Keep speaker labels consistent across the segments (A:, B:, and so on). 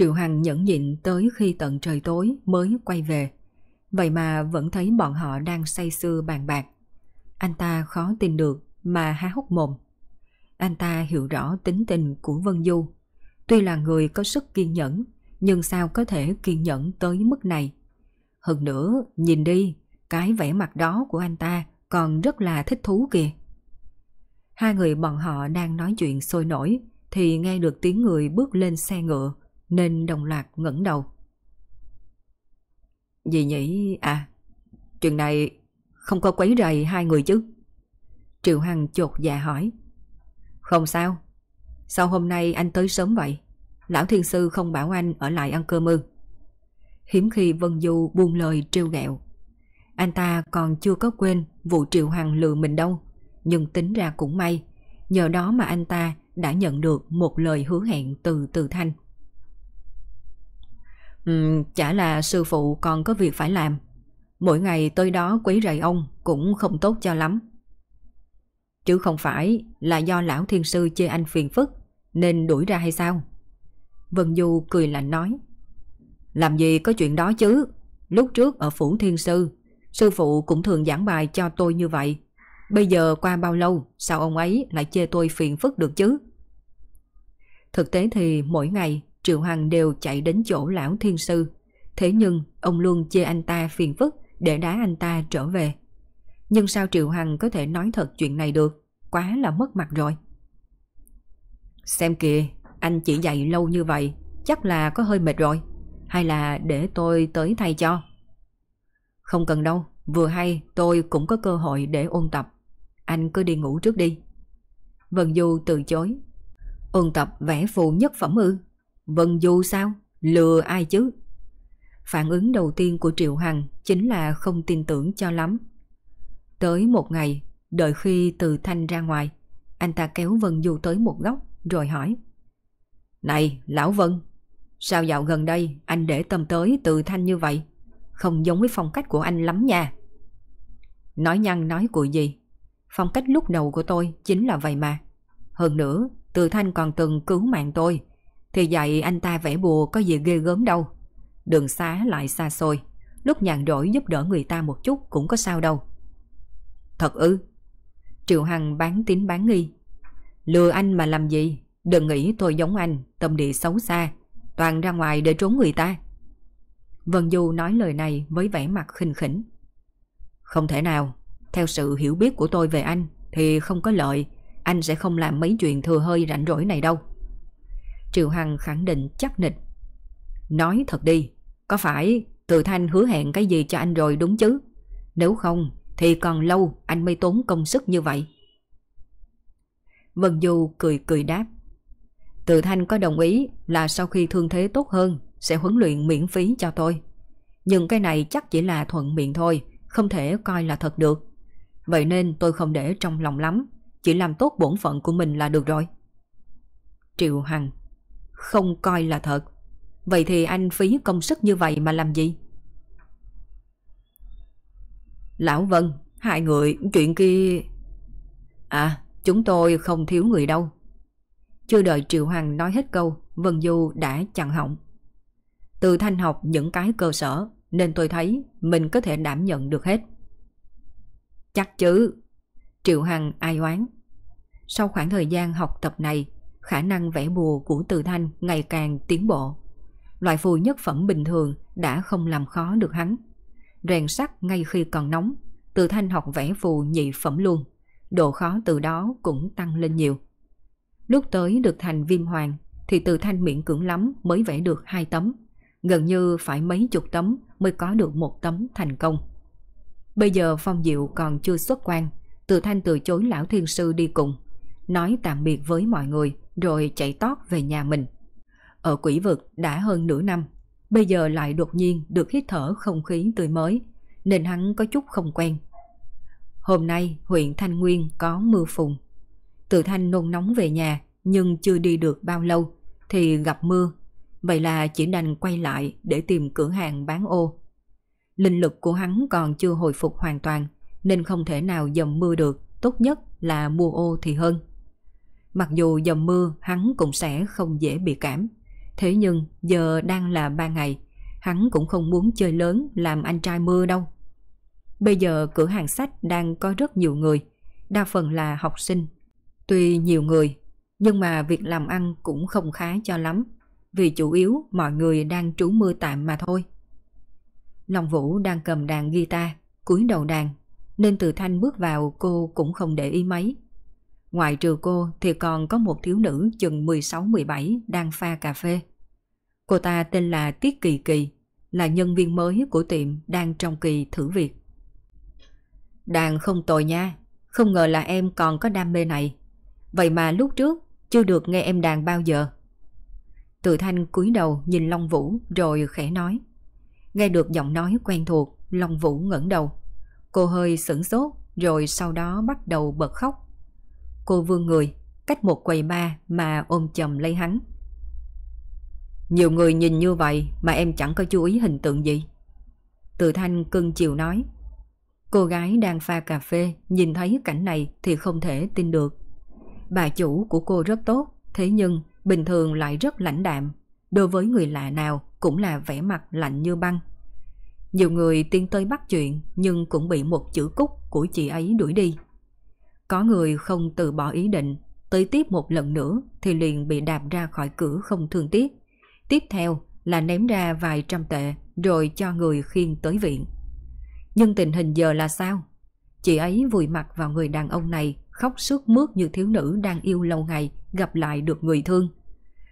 A: Triệu Hằng nhẫn nhịn tới khi tận trời tối mới quay về. Vậy mà vẫn thấy bọn họ đang say sưa bàn bạc. Anh ta khó tin được mà há hốc mồm. Anh ta hiểu rõ tính tình của Vân Du. Tuy là người có sức kiên nhẫn, nhưng sao có thể kiên nhẫn tới mức này? Hơn nữa, nhìn đi, cái vẻ mặt đó của anh ta còn rất là thích thú kìa. Hai người bọn họ đang nói chuyện sôi nổi thì nghe được tiếng người bước lên xe ngựa nên đồng loạt ngẩng đầu. Dì nhỉ? À, chuyện này không có quấy rầy hai người chứ? Triệu Hằng chột dạ hỏi. Không sao. Sao hôm nay anh tới sớm vậy? Lão Thiên Sư không bảo anh ở lại ăn cơm ư? Hiếm khi Vân Du buông lời trêu ghẹo. Anh ta còn chưa có quên vụ Triệu Hằng lừa mình đâu. Nhưng tính ra cũng may. Nhờ đó mà anh ta đã nhận được một lời hứa hẹn từ Từ Thanh. Uhm, chả là sư phụ còn có việc phải làm. Mỗi ngày tới đó quấy rầy ông cũng không tốt cho lắm. Chứ không phải là do lão thiên sư chê anh phiền phức nên đuổi ra hay sao? Vân Du cười lạnh nói. Làm gì có chuyện đó chứ? Lúc trước ở phủ thiên sư, sư phụ cũng thường giảng bài cho tôi như vậy. Bây giờ qua bao lâu sao ông ấy lại chê tôi phiền phức được chứ? Thực tế thì mỗi ngày Triệu Hằng đều chạy đến chỗ lão thiên sư. Thế nhưng ông luôn chê anh ta phiền phức để đá anh ta trở về. Nhưng sao Triệu Hằng có thể nói thật chuyện này được? Quá là mất mặt rồi. Xem kìa, anh chỉ dạy lâu như vậy, chắc là có hơi mệt rồi. Hay là để tôi tới thay cho? Không cần đâu, vừa hay tôi cũng có cơ hội để ôn tập. Anh cứ đi ngủ trước đi. Vân Du từ chối. Ôn tập vẽ phụ nhất phẩm ư? Vân Du sao? Lừa ai chứ? Phản ứng đầu tiên của Triệu Hằng chính là không tin tưởng cho lắm. Tới một ngày, đợi khi từ thanh ra ngoài, anh ta kéo Vân Du tới một góc rồi hỏi. Này, Lão Vân, sao dạo gần đây anh để tâm tới từ thanh như vậy? Không giống với phong cách của anh lắm nha. Nói nhăn nói của gì? Phong cách lúc đầu của tôi chính là vậy mà. Hơn nữa, từ thanh còn từng cứu mạng tôi thì dạy anh ta vẽ bùa có gì ghê gớm đâu. Đường xá lại xa xôi, lúc nhàn rỗi giúp đỡ người ta một chút cũng có sao đâu. Thật ư? Triệu Hằng bán tín bán nghi. Lừa anh mà làm gì? Đừng nghĩ tôi giống anh, tâm địa xấu xa, toàn ra ngoài để trốn người ta. Vân Du nói lời này với vẻ mặt khinh khỉnh. Không thể nào, theo sự hiểu biết của tôi về anh thì không có lợi, anh sẽ không làm mấy chuyện thừa hơi rảnh rỗi này đâu. Triệu Hằng khẳng định chắc nịch. Nói thật đi, có phải Từ Thanh hứa hẹn cái gì cho anh rồi đúng chứ? Nếu không thì còn lâu anh mới tốn công sức như vậy. Vân Du cười cười đáp. Từ Thanh có đồng ý là sau khi thương thế tốt hơn sẽ huấn luyện miễn phí cho tôi. Nhưng cái này chắc chỉ là thuận miệng thôi, không thể coi là thật được. Vậy nên tôi không để trong lòng lắm, chỉ làm tốt bổn phận của mình là được rồi. Triệu Hằng không coi là thật. Vậy thì anh phí công sức như vậy mà làm gì? Lão Vân, hai người chuyện kia... À, chúng tôi không thiếu người đâu. Chưa đợi Triệu Hằng nói hết câu, Vân Du đã chặn họng. Từ thanh học những cái cơ sở, nên tôi thấy mình có thể đảm nhận được hết. Chắc chứ. Triệu Hằng ai oán. Sau khoảng thời gian học tập này, khả năng vẽ bùa của Từ Thanh ngày càng tiến bộ. Loại phù nhất phẩm bình thường đã không làm khó được hắn. Rèn sắt ngay khi còn nóng, Từ Thanh học vẽ phù nhị phẩm luôn. Độ khó từ đó cũng tăng lên nhiều. Lúc tới được thành viêm hoàng thì Từ Thanh miễn cưỡng lắm mới vẽ được hai tấm. Gần như phải mấy chục tấm mới có được một tấm thành công. Bây giờ Phong Diệu còn chưa xuất quan, Từ Thanh từ chối lão thiên sư đi cùng, nói tạm biệt với mọi người rồi chạy tót về nhà mình. Ở quỷ vực đã hơn nửa năm, bây giờ lại đột nhiên được hít thở không khí tươi mới, nên hắn có chút không quen. Hôm nay huyện Thanh Nguyên có mưa phùn. Từ Thanh nôn nóng về nhà nhưng chưa đi được bao lâu thì gặp mưa. Vậy là chỉ đành quay lại để tìm cửa hàng bán ô. Linh lực của hắn còn chưa hồi phục hoàn toàn nên không thể nào dầm mưa được, tốt nhất là mua ô thì hơn. Mặc dù dầm mưa hắn cũng sẽ không dễ bị cảm. Thế nhưng giờ đang là ba ngày, hắn cũng không muốn chơi lớn làm anh trai mưa đâu. Bây giờ cửa hàng sách đang có rất nhiều người, đa phần là học sinh. Tuy nhiều người, nhưng mà việc làm ăn cũng không khá cho lắm, vì chủ yếu mọi người đang trú mưa tạm mà thôi. Long Vũ đang cầm đàn guitar, cúi đầu đàn, nên từ thanh bước vào cô cũng không để ý mấy. Ngoài trừ cô thì còn có một thiếu nữ chừng 16-17 đang pha cà phê. Cô ta tên là Tiết Kỳ Kỳ, là nhân viên mới của tiệm đang trong kỳ thử việc. Đàn không tồi nha, không ngờ là em còn có đam mê này. Vậy mà lúc trước chưa được nghe em đàn bao giờ. Từ thanh cúi đầu nhìn Long Vũ rồi khẽ nói. Nghe được giọng nói quen thuộc, Long Vũ ngẩng đầu. Cô hơi sửng sốt rồi sau đó bắt đầu bật khóc. Cô vương người, cách một quầy ba mà ôm chầm lấy hắn. Nhiều người nhìn như vậy mà em chẳng có chú ý hình tượng gì. Từ thanh cưng chiều nói. Cô gái đang pha cà phê nhìn thấy cảnh này thì không thể tin được. Bà chủ của cô rất tốt, thế nhưng bình thường lại rất lãnh đạm. Đối với người lạ nào cũng là vẻ mặt lạnh như băng. Nhiều người tiến tới bắt chuyện nhưng cũng bị một chữ cúc của chị ấy đuổi đi. Có người không từ bỏ ý định, tới tiếp một lần nữa thì liền bị đạp ra khỏi cửa không thương tiếc. Tiếp theo là ném ra vài trăm tệ rồi cho người khiêng tới viện. Nhưng tình hình giờ là sao? Chị ấy vùi mặt vào người đàn ông này khóc sướt mướt như thiếu nữ đang yêu lâu ngày gặp lại được người thương.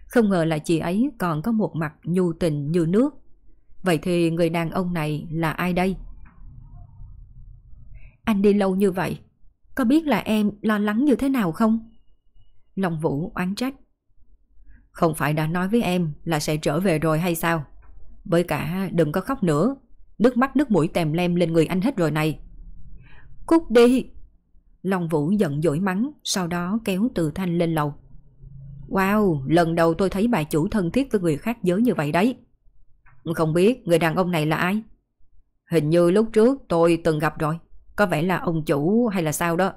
A: Không ngờ là chị ấy còn có một mặt nhu tình như nước. Vậy thì người đàn ông này là ai đây? Anh đi lâu như vậy, có biết là em lo lắng như thế nào không? Long Vũ oán trách. Không phải đã nói với em là sẽ trở về rồi hay sao? Với cả đừng có khóc nữa, nước mắt nước mũi tèm lem lên người anh hết rồi này. Cút đi! Long Vũ giận dỗi mắng, sau đó kéo từ thanh lên lầu. Wow, lần đầu tôi thấy bà chủ thân thiết với người khác giới như vậy đấy. Không biết người đàn ông này là ai? Hình như lúc trước tôi từng gặp rồi. Có vẻ là ông chủ hay là sao đó.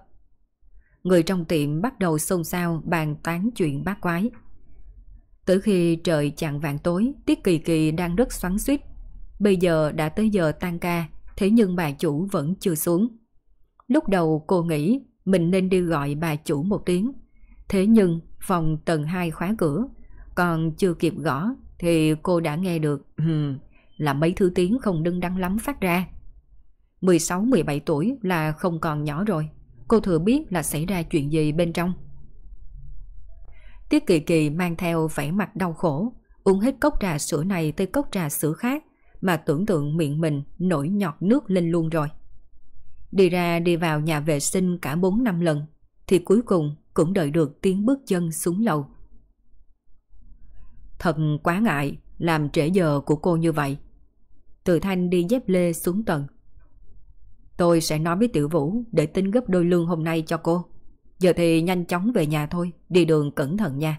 A: Người trong tiệm bắt đầu xôn xao bàn tán chuyện bát quái. Tới khi trời chạng vàng tối, Tiết Kỳ Kỳ đang rất xoắn suýt. Bây giờ đã tới giờ tan ca, thế nhưng bà chủ vẫn chưa xuống. Lúc đầu cô nghĩ mình nên đi gọi bà chủ một tiếng. Thế nhưng phòng tầng 2 khóa cửa, còn chưa kịp gõ thì cô đã nghe được um, là mấy thứ tiếng không đưng đắn lắm phát ra. 16-17 tuổi là không còn nhỏ rồi. Cô thừa biết là xảy ra chuyện gì bên trong. Tiết Kỳ Kỳ mang theo vẻ mặt đau khổ, uống hết cốc trà sữa này tới cốc trà sữa khác mà tưởng tượng miệng mình nổi nhọt nước lên luôn rồi. Đi ra đi vào nhà vệ sinh cả 4 năm lần thì cuối cùng cũng đợi được tiếng bước chân xuống lầu. Thật quá ngại làm trễ giờ của cô như vậy. Từ thanh đi dép lê xuống tầng. Tôi sẽ nói với Tiểu Vũ để tính gấp đôi lương hôm nay cho cô. Giờ thì nhanh chóng về nhà thôi, đi đường cẩn thận nha.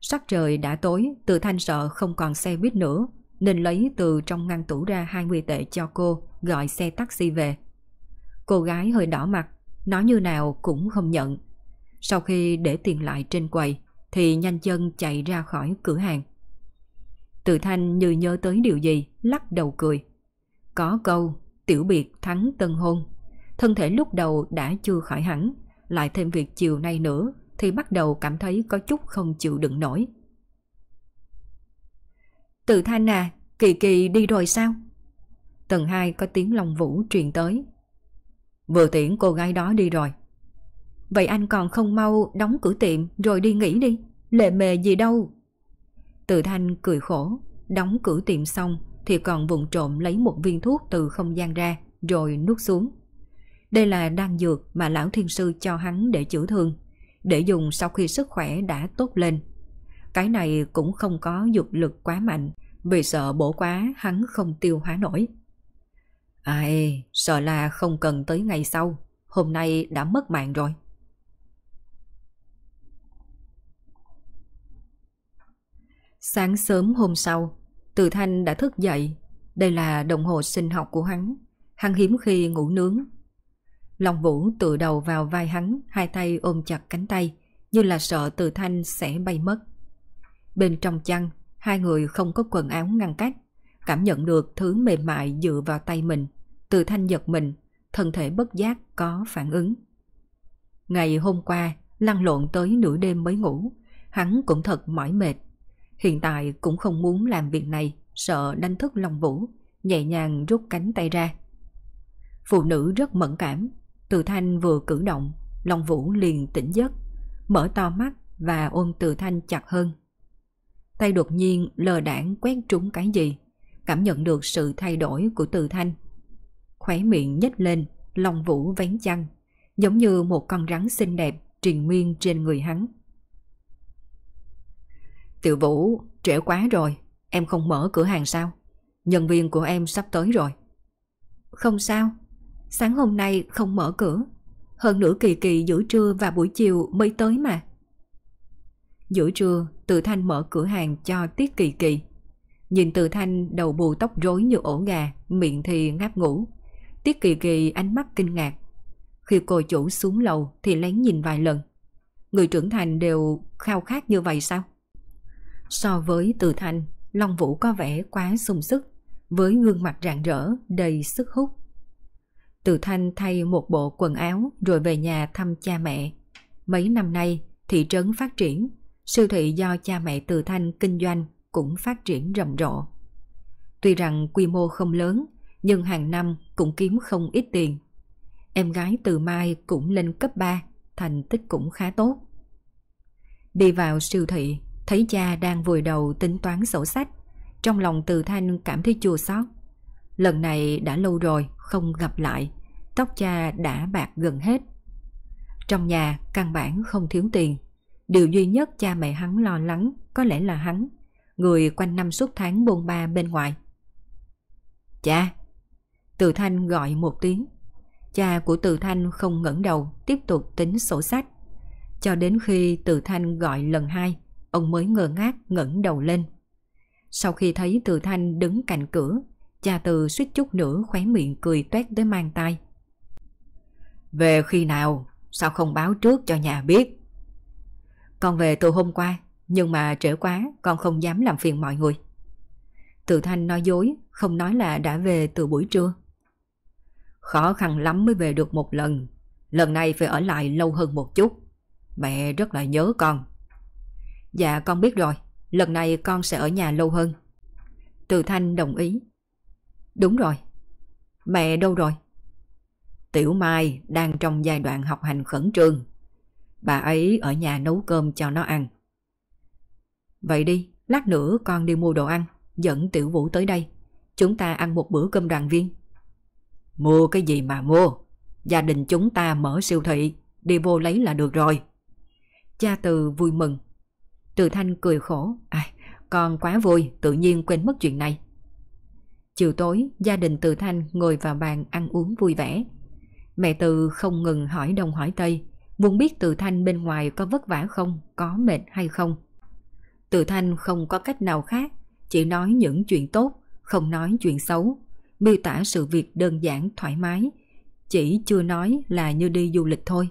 A: Sắc trời đã tối, từ thanh sợ không còn xe buýt nữa, nên lấy từ trong ngăn tủ ra 20 tệ cho cô, gọi xe taxi về. Cô gái hơi đỏ mặt, nói như nào cũng không nhận. Sau khi để tiền lại trên quầy, thì nhanh chân chạy ra khỏi cửa hàng. Từ thanh như nhớ tới điều gì, lắc đầu cười. Có câu, tiểu biệt thắng tân hôn. Thân thể lúc đầu đã chưa khỏi hẳn, lại thêm việc chiều nay nữa thì bắt đầu cảm thấy có chút không chịu đựng nổi. Từ thanh à, Kỳ Kỳ đi rồi sao? Tầng 2 có tiếng lòng vũ truyền tới. Vừa tiễn cô gái đó đi rồi. Vậy anh còn không mau đóng cửa tiệm rồi đi nghỉ đi, lệ mề gì đâu. Từ thanh cười khổ, đóng cửa tiệm xong thì còn vụng trộm lấy một viên thuốc từ không gian ra rồi nuốt xuống. Đây là đan dược mà lão thiên sư cho hắn để chữa thương, để dùng sau khi sức khỏe đã tốt lên. Cái này cũng không có dục lực quá mạnh, vì sợ bổ quá hắn không tiêu hóa nổi. Ai, sợ là không cần tới ngày sau, hôm nay đã mất mạng rồi. Sáng sớm hôm sau, từ Thanh đã thức dậy. Đây là đồng hồ sinh học của hắn. Hắn hiếm khi ngủ nướng. Long Vũ tựa đầu vào vai hắn, hai tay ôm chặt cánh tay, như là sợ Từ Thanh sẽ bay mất. Bên trong chăn, hai người không có quần áo ngăn cách, cảm nhận được thứ mềm mại dựa vào tay mình. Từ Thanh giật mình, thân thể bất giác có phản ứng. Ngày hôm qua, lăn lộn tới nửa đêm mới ngủ, hắn cũng thật mỏi mệt. Hiện tại cũng không muốn làm việc này, sợ đánh thức Long Vũ, nhẹ nhàng rút cánh tay ra. Phụ nữ rất mẫn cảm, Từ Thanh vừa cử động, Long Vũ liền tỉnh giấc, mở to mắt và ôm Từ Thanh chặt hơn. Tay đột nhiên lờ đảng quét trúng cái gì, cảm nhận được sự thay đổi của Từ Thanh. Khóe miệng nhếch lên, Long Vũ vén chăn, giống như một con rắn xinh đẹp triền nguyên trên người hắn. Tiểu Vũ, trễ quá rồi, em không mở cửa hàng sao? Nhân viên của em sắp tới rồi. Không sao, sáng hôm nay không mở cửa. Hơn nữa kỳ kỳ giữa trưa và buổi chiều mới tới mà. Giữa trưa, Từ Thanh mở cửa hàng cho Tiết Kỳ Kỳ. Nhìn Từ Thanh đầu bù tóc rối như ổ gà, miệng thì ngáp ngủ. Tiết Kỳ Kỳ ánh mắt kinh ngạc. Khi cô chủ xuống lầu thì lén nhìn vài lần. Người trưởng thành đều khao khát như vậy sao? So với Từ Thanh, Long Vũ có vẻ quá sung sức, với gương mặt rạng rỡ, đầy sức hút. Từ Thanh thay một bộ quần áo rồi về nhà thăm cha mẹ. Mấy năm nay, thị trấn phát triển, siêu thị do cha mẹ Từ Thanh kinh doanh cũng phát triển rầm rộ. Tuy rằng quy mô không lớn, nhưng hàng năm cũng kiếm không ít tiền. Em gái Từ Mai cũng lên cấp 3, thành tích cũng khá tốt. Đi vào siêu thị, Thấy cha đang vùi đầu tính toán sổ sách. Trong lòng từ thanh cảm thấy chua xót. Lần này đã lâu rồi, Không gặp lại. Tóc cha đã bạc gần hết. Trong nhà, căn bản không thiếu tiền. Điều duy nhất cha mẹ hắn lo lắng Có lẽ là hắn, Người quanh năm suốt tháng bôn ba bên ngoài. Cha! Từ Thanh gọi một tiếng. Cha của Từ Thanh không ngẩng đầu, Tiếp tục tính sổ sách. Cho đến khi Từ Thanh gọi lần hai ông mới ngơ ngác ngẩng đầu lên. Sau khi thấy Từ Thanh đứng cạnh cửa, cha Từ suýt chút nữa khóe miệng cười toét tới mang tay. Về khi nào? Sao không báo trước cho nhà biết? Con về từ hôm qua, nhưng mà trễ quá con không dám làm phiền mọi người. Từ Thanh nói dối, không nói là đã về từ buổi trưa. Khó khăn lắm mới về được một lần, lần này phải ở lại lâu hơn một chút. Mẹ rất là nhớ con. Dạ con biết rồi, lần này con sẽ ở nhà lâu hơn. Từ Thanh đồng ý. Đúng rồi. Mẹ đâu rồi? Tiểu Mai đang trong giai đoạn học hành khẩn trương. Bà ấy ở nhà nấu cơm cho nó ăn. Vậy đi, lát nữa con đi mua đồ ăn, dẫn Tiểu Vũ tới đây. Chúng ta ăn một bữa cơm đoàn viên. Mua cái gì mà mua? Gia đình chúng ta mở siêu thị, đi vô lấy là được rồi. Cha Từ vui mừng. Từ Thanh cười khổ. À, con quá vui, tự nhiên quên mất chuyện này. Chiều tối, gia đình Từ Thanh ngồi vào bàn ăn uống vui vẻ. Mẹ Từ không ngừng hỏi đông hỏi tây, muốn biết Từ Thanh bên ngoài có vất vả không, có mệt hay không. Từ Thanh không có cách nào khác, chỉ nói những chuyện tốt, không nói chuyện xấu, miêu tả sự việc đơn giản thoải mái, chỉ chưa nói là như đi du lịch thôi.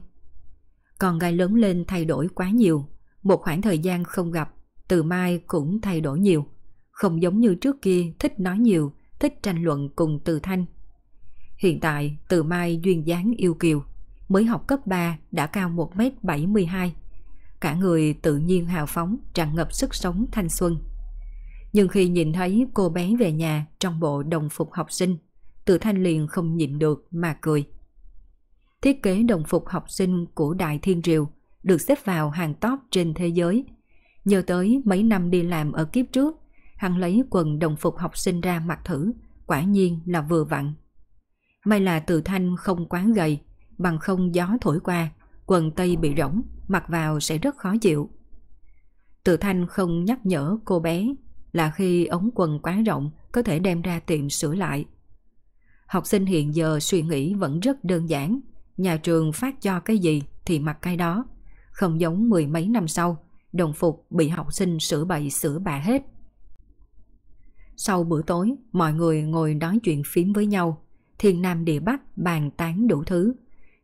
A: Con gái lớn lên thay đổi quá nhiều, một khoảng thời gian không gặp, từ mai cũng thay đổi nhiều. Không giống như trước kia thích nói nhiều, thích tranh luận cùng từ thanh. Hiện tại từ mai duyên dáng yêu kiều, mới học cấp 3 đã cao 1m72. Cả người tự nhiên hào phóng, tràn ngập sức sống thanh xuân. Nhưng khi nhìn thấy cô bé về nhà trong bộ đồng phục học sinh, từ thanh liền không nhịn được mà cười. Thiết kế đồng phục học sinh của Đại Thiên Triều được xếp vào hàng top trên thế giới. Nhớ tới mấy năm đi làm ở kiếp trước, hắn lấy quần đồng phục học sinh ra mặc thử, quả nhiên là vừa vặn. May là từ thanh không quá gầy, bằng không gió thổi qua, quần tây bị rỗng, mặc vào sẽ rất khó chịu. Từ thanh không nhắc nhở cô bé là khi ống quần quá rộng có thể đem ra tiệm sửa lại. Học sinh hiện giờ suy nghĩ vẫn rất đơn giản, nhà trường phát cho cái gì thì mặc cái đó, không giống mười mấy năm sau, đồng phục bị học sinh sửa bậy sửa bạ hết. Sau bữa tối, mọi người ngồi nói chuyện phím với nhau, thiên nam địa bắc bàn tán đủ thứ.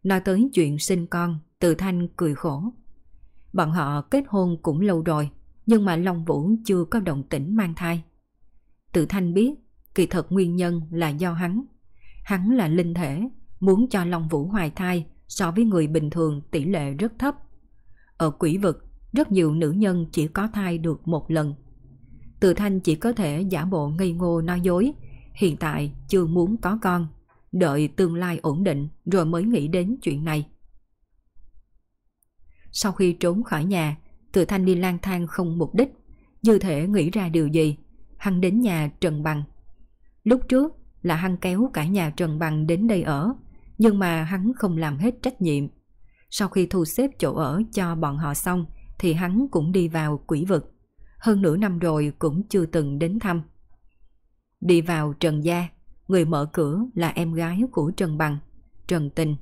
A: Nói tới chuyện sinh con, từ thanh cười khổ. Bọn họ kết hôn cũng lâu rồi, nhưng mà Long Vũ chưa có động tĩnh mang thai. Từ thanh biết, kỳ thật nguyên nhân là do hắn. Hắn là linh thể, muốn cho Long Vũ hoài thai so với người bình thường tỷ lệ rất thấp. Ở quỷ vực, rất nhiều nữ nhân chỉ có thai được một lần. Từ thanh chỉ có thể giả bộ ngây ngô nói dối, hiện tại chưa muốn có con, đợi tương lai ổn định rồi mới nghĩ đến chuyện này. Sau khi trốn khỏi nhà, từ thanh đi lang thang không mục đích, như thể nghĩ ra điều gì, Hăng đến nhà Trần Bằng. Lúc trước là hăng kéo cả nhà Trần Bằng đến đây ở, nhưng mà hắn không làm hết trách nhiệm. Sau khi thu xếp chỗ ở cho bọn họ xong, thì hắn cũng đi vào quỷ vực. Hơn nửa năm rồi cũng chưa từng đến thăm. Đi vào Trần Gia, người mở cửa là em gái của Trần Bằng, Trần Tình.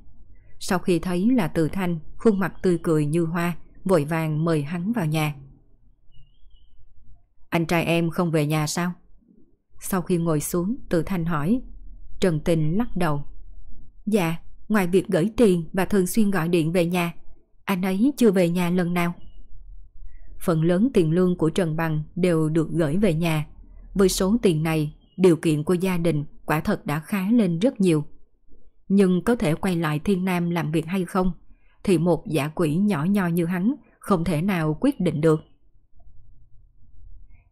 A: Sau khi thấy là Từ Thanh, khuôn mặt tươi cười như hoa, vội vàng mời hắn vào nhà. Anh trai em không về nhà sao? Sau khi ngồi xuống, Từ Thanh hỏi. Trần Tình lắc đầu. Dạ, ngoài việc gửi tiền và thường xuyên gọi điện về nhà, anh ấy chưa về nhà lần nào. Phần lớn tiền lương của Trần Bằng đều được gửi về nhà. Với số tiền này, điều kiện của gia đình quả thật đã khá lên rất nhiều. Nhưng có thể quay lại Thiên Nam làm việc hay không, thì một giả quỷ nhỏ nho như hắn không thể nào quyết định được.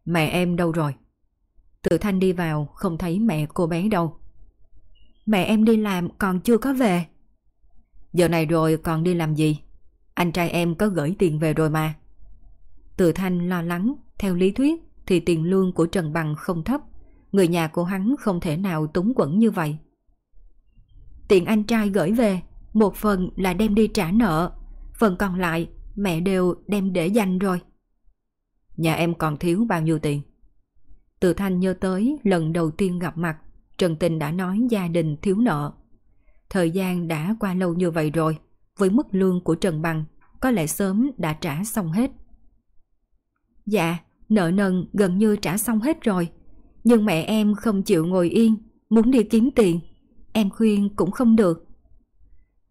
A: Mẹ em đâu rồi? Tự Thanh đi vào không thấy mẹ cô bé đâu. Mẹ em đi làm còn chưa có về. Giờ này rồi còn đi làm gì? Anh trai em có gửi tiền về rồi mà. Từ Thanh lo lắng, theo lý thuyết thì tiền lương của Trần Bằng không thấp. Người nhà của hắn không thể nào túng quẩn như vậy. Tiền anh trai gửi về, một phần là đem đi trả nợ, phần còn lại mẹ đều đem để dành rồi. Nhà em còn thiếu bao nhiêu tiền? Từ Thanh nhớ tới lần đầu tiên gặp mặt, Trần Tình đã nói gia đình thiếu nợ. Thời gian đã qua lâu như vậy rồi, với mức lương của Trần Bằng, có lẽ sớm đã trả xong hết. Dạ, nợ nần gần như trả xong hết rồi, nhưng mẹ em không chịu ngồi yên, muốn đi kiếm tiền. Em khuyên cũng không được.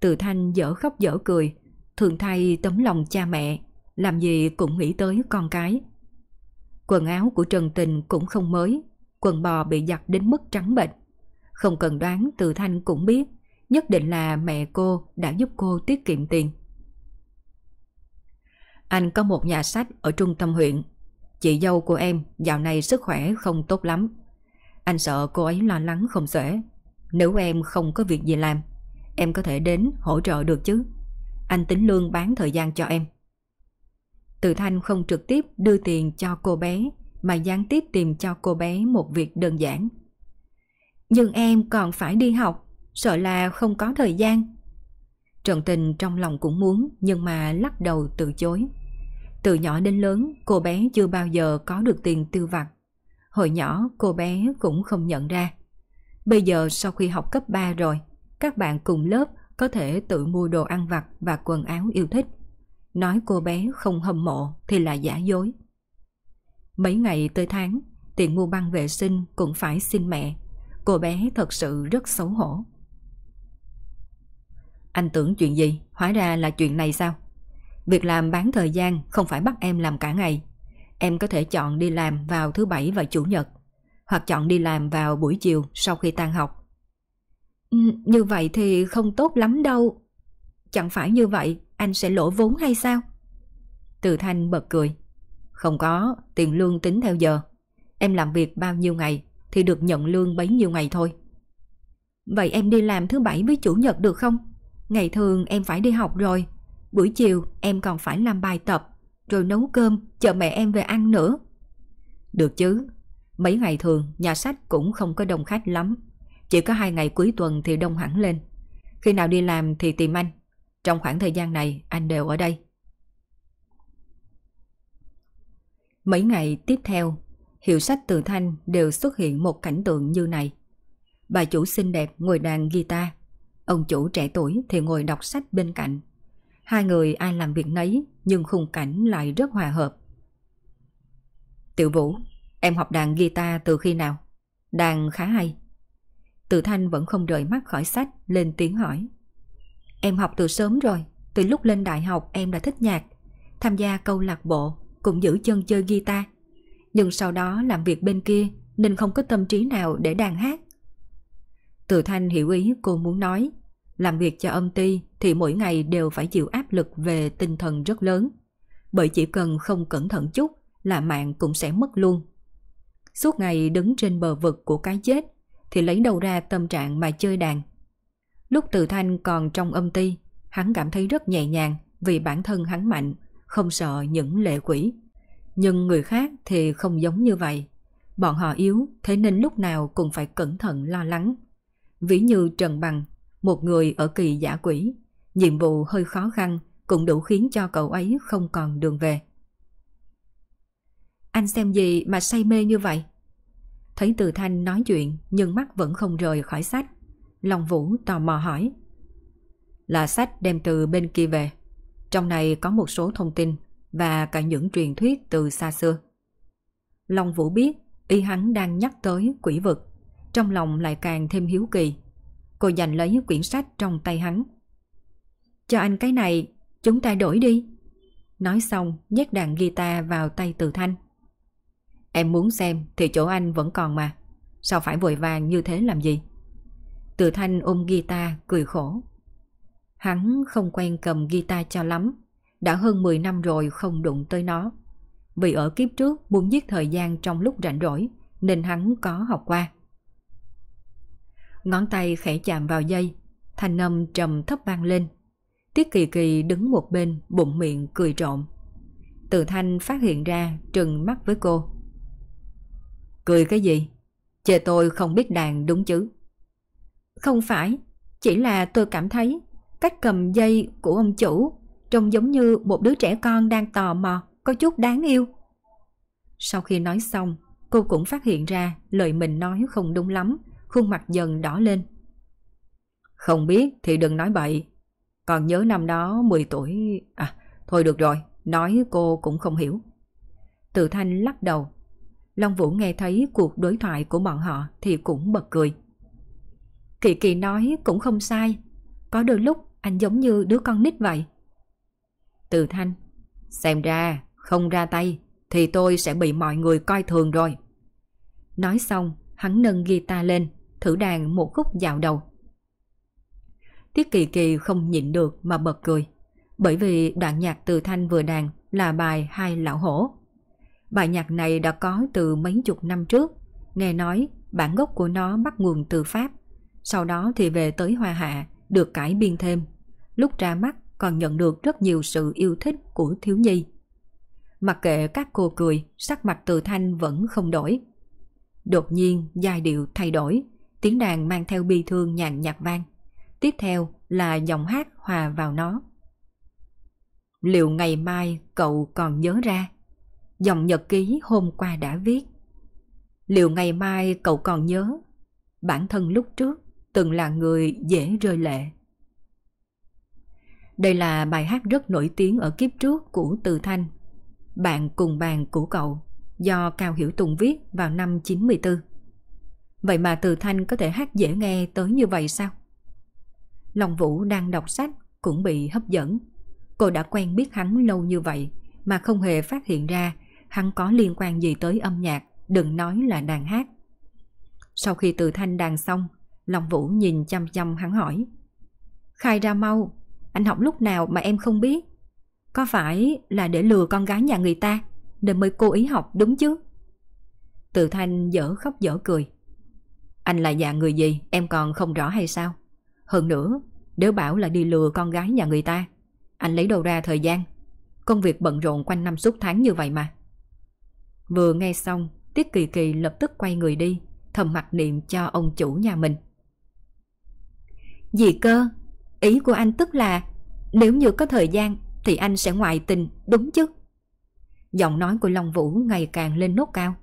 A: Từ Thanh dở khóc dở cười, thường thay tấm lòng cha mẹ, làm gì cũng nghĩ tới con cái. Quần áo của Trần Tình cũng không mới, quần bò bị giặt đến mức trắng bệnh. Không cần đoán Từ Thanh cũng biết, nhất định là mẹ cô đã giúp cô tiết kiệm tiền. Anh có một nhà sách ở trung tâm huyện. Chị dâu của em dạo này sức khỏe không tốt lắm. Anh sợ cô ấy lo lắng không xuể. Nếu em không có việc gì làm, em có thể đến hỗ trợ được chứ. Anh tính lương bán thời gian cho em. Từ Thanh không trực tiếp đưa tiền cho cô bé mà gián tiếp tìm cho cô bé một việc đơn giản. Nhưng em còn phải đi học, sợ là không có thời gian. Trần Tình trong lòng cũng muốn nhưng mà lắc đầu từ chối. Từ nhỏ đến lớn cô bé chưa bao giờ có được tiền tiêu vặt. Hồi nhỏ cô bé cũng không nhận ra. Bây giờ sau khi học cấp 3 rồi, các bạn cùng lớp có thể tự mua đồ ăn vặt và quần áo yêu thích. Nói cô bé không hâm mộ thì là giả dối. Mấy ngày tới tháng, tiền mua băng vệ sinh cũng phải xin mẹ. Cô bé thật sự rất xấu hổ. Anh tưởng chuyện gì, hóa ra là chuyện này sao? Việc làm bán thời gian không phải bắt em làm cả ngày. Em có thể chọn đi làm vào thứ bảy và chủ nhật, hoặc chọn đi làm vào buổi chiều sau khi tan học. Ừ, như vậy thì không tốt lắm đâu. Chẳng phải như vậy anh sẽ lỗ vốn hay sao? Từ Thanh bật cười. Không có, tiền lương tính theo giờ. Em làm việc bao nhiêu ngày thì được nhận lương bấy nhiêu ngày thôi. Vậy em đi làm thứ bảy với chủ nhật được không? Ngày thường em phải đi học rồi. Buổi chiều em còn phải làm bài tập, rồi nấu cơm, chờ mẹ em về ăn nữa. Được chứ, mấy ngày thường nhà sách cũng không có đông khách lắm. Chỉ có hai ngày cuối tuần thì đông hẳn lên. Khi nào đi làm thì tìm anh. Trong khoảng thời gian này anh đều ở đây. Mấy ngày tiếp theo, hiệu sách từ Thanh đều xuất hiện một cảnh tượng như này. Bà chủ xinh đẹp ngồi đàn guitar, ông chủ trẻ tuổi thì ngồi đọc sách bên cạnh. Hai người ai làm việc nấy nhưng khung cảnh lại rất hòa hợp. Tiểu Vũ, em học đàn guitar từ khi nào? Đàn khá hay. Từ Thanh vẫn không rời mắt khỏi sách, lên tiếng hỏi. Em học từ sớm rồi, từ lúc lên đại học em đã thích nhạc, tham gia câu lạc bộ, cũng giữ chân chơi guitar. Nhưng sau đó làm việc bên kia nên không có tâm trí nào để đàn hát. Từ Thanh hiểu ý cô muốn nói, làm việc cho âm ty thì mỗi ngày đều phải chịu áp lực về tinh thần rất lớn. Bởi chỉ cần không cẩn thận chút là mạng cũng sẽ mất luôn. Suốt ngày đứng trên bờ vực của cái chết thì lấy đầu ra tâm trạng mà chơi đàn. Lúc Từ Thanh còn trong âm ty, hắn cảm thấy rất nhẹ nhàng vì bản thân hắn mạnh, không sợ những lệ quỷ. Nhưng người khác thì không giống như vậy. Bọn họ yếu, thế nên lúc nào cũng phải cẩn thận lo lắng. Ví như Trần Bằng, một người ở kỳ giả quỷ, nhiệm vụ hơi khó khăn cũng đủ khiến cho cậu ấy không còn đường về. Anh xem gì mà say mê như vậy? Thấy Từ Thanh nói chuyện nhưng mắt vẫn không rời khỏi sách. Long Vũ tò mò hỏi. Là sách đem từ bên kia về. Trong này có một số thông tin và cả những truyền thuyết từ xa xưa. Long Vũ biết y hắn đang nhắc tới quỷ vực. Trong lòng lại càng thêm hiếu kỳ. Cô giành lấy quyển sách trong tay hắn. Cho anh cái này, chúng ta đổi đi. Nói xong nhét đàn guitar vào tay Từ Thanh. Em muốn xem thì chỗ anh vẫn còn mà. Sao phải vội vàng như thế làm gì? Từ thanh ôm guitar cười khổ. Hắn không quen cầm guitar cho lắm. Đã hơn 10 năm rồi không đụng tới nó. Vì ở kiếp trước muốn giết thời gian trong lúc rảnh rỗi nên hắn có học qua. Ngón tay khẽ chạm vào dây, thanh âm trầm thấp vang lên. Tiết kỳ kỳ đứng một bên bụng miệng cười trộm. Từ thanh phát hiện ra trừng mắt với cô. Cười cái gì? Chê tôi không biết đàn đúng chứ? Không phải, chỉ là tôi cảm thấy cách cầm dây của ông chủ trông giống như một đứa trẻ con đang tò mò, có chút đáng yêu. Sau khi nói xong, cô cũng phát hiện ra lời mình nói không đúng lắm, khuôn mặt dần đỏ lên. Không biết thì đừng nói bậy. Còn nhớ năm đó 10 tuổi... À, thôi được rồi, nói cô cũng không hiểu. Từ thanh lắc đầu. Long Vũ nghe thấy cuộc đối thoại của bọn họ thì cũng bật cười. Kỳ Kỳ nói cũng không sai. Có đôi lúc anh giống như đứa con nít vậy. Từ thanh, xem ra không ra tay thì tôi sẽ bị mọi người coi thường rồi. Nói xong, hắn nâng guitar lên, thử đàn một khúc dạo đầu. Tiết Kỳ Kỳ không nhịn được mà bật cười, bởi vì đoạn nhạc từ thanh vừa đàn là bài Hai Lão Hổ. Bài nhạc này đã có từ mấy chục năm trước, nghe nói bản gốc của nó bắt nguồn từ Pháp, sau đó thì về tới Hoa Hạ, được cải biên thêm. Lúc ra mắt còn nhận được rất nhiều sự yêu thích của thiếu nhi. Mặc kệ các cô cười, sắc mặt từ thanh vẫn không đổi. Đột nhiên, giai điệu thay đổi, tiếng đàn mang theo bi thương nhàn nhạt vang. Tiếp theo là giọng hát hòa vào nó. Liệu ngày mai cậu còn nhớ ra? Dòng nhật ký hôm qua đã viết. Liệu ngày mai cậu còn nhớ? Bản thân lúc trước từng là người dễ rơi lệ. Đây là bài hát rất nổi tiếng ở kiếp trước của Từ Thanh. Bạn cùng bàn của cậu do Cao Hiểu Tùng viết vào năm 94. Vậy mà Từ Thanh có thể hát dễ nghe tới như vậy sao? Long Vũ đang đọc sách cũng bị hấp dẫn. Cô đã quen biết hắn lâu như vậy mà không hề phát hiện ra hắn có liên quan gì tới âm nhạc, đừng nói là đàn hát. Sau khi Từ Thanh đàn xong, Long Vũ nhìn chăm chăm hắn hỏi. Khai ra mau, anh học lúc nào mà em không biết? Có phải là để lừa con gái nhà người ta nên mới cố ý học đúng chứ? Từ Thanh dở khóc dở cười. Anh là dạng người gì em còn không rõ hay sao? Hơn nữa, nếu bảo là đi lừa con gái nhà người ta, anh lấy đâu ra thời gian? Công việc bận rộn quanh năm suốt tháng như vậy mà. Vừa nghe xong, Tiết Kỳ Kỳ lập tức quay người đi, thầm mặc niệm cho ông chủ nhà mình. Gì cơ? Ý của anh tức là nếu như có thời gian thì anh sẽ ngoại tình, đúng chứ? Giọng nói của Long Vũ ngày càng lên nốt cao.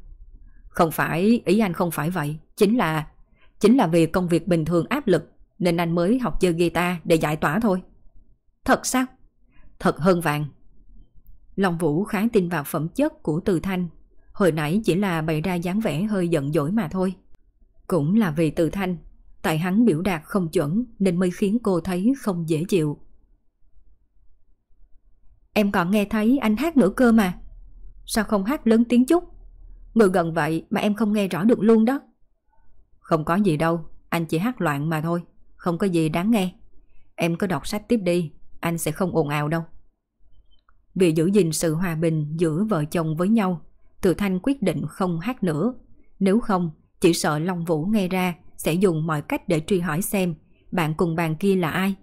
A: Không phải, ý anh không phải vậy, chính là chính là vì công việc bình thường áp lực nên anh mới học chơi guitar để giải tỏa thôi. Thật sao? Thật hơn vàng. Long Vũ khá tin vào phẩm chất của Từ Thanh. Hồi nãy chỉ là bày ra dáng vẻ hơi giận dỗi mà thôi. Cũng là vì Từ Thanh, tại hắn biểu đạt không chuẩn nên mới khiến cô thấy không dễ chịu. Em còn nghe thấy anh hát nữa cơ mà. Sao không hát lớn tiếng chút? Người gần vậy mà em không nghe rõ được luôn đó. Không có gì đâu, anh chỉ hát loạn mà thôi, không có gì đáng nghe. Em cứ đọc sách tiếp đi, anh sẽ không ồn ào đâu. Vì giữ gìn sự hòa bình giữa vợ chồng với nhau, Từ Thanh quyết định không hát nữa. Nếu không, chỉ sợ Long Vũ nghe ra sẽ dùng mọi cách để truy hỏi xem bạn cùng bàn kia là ai.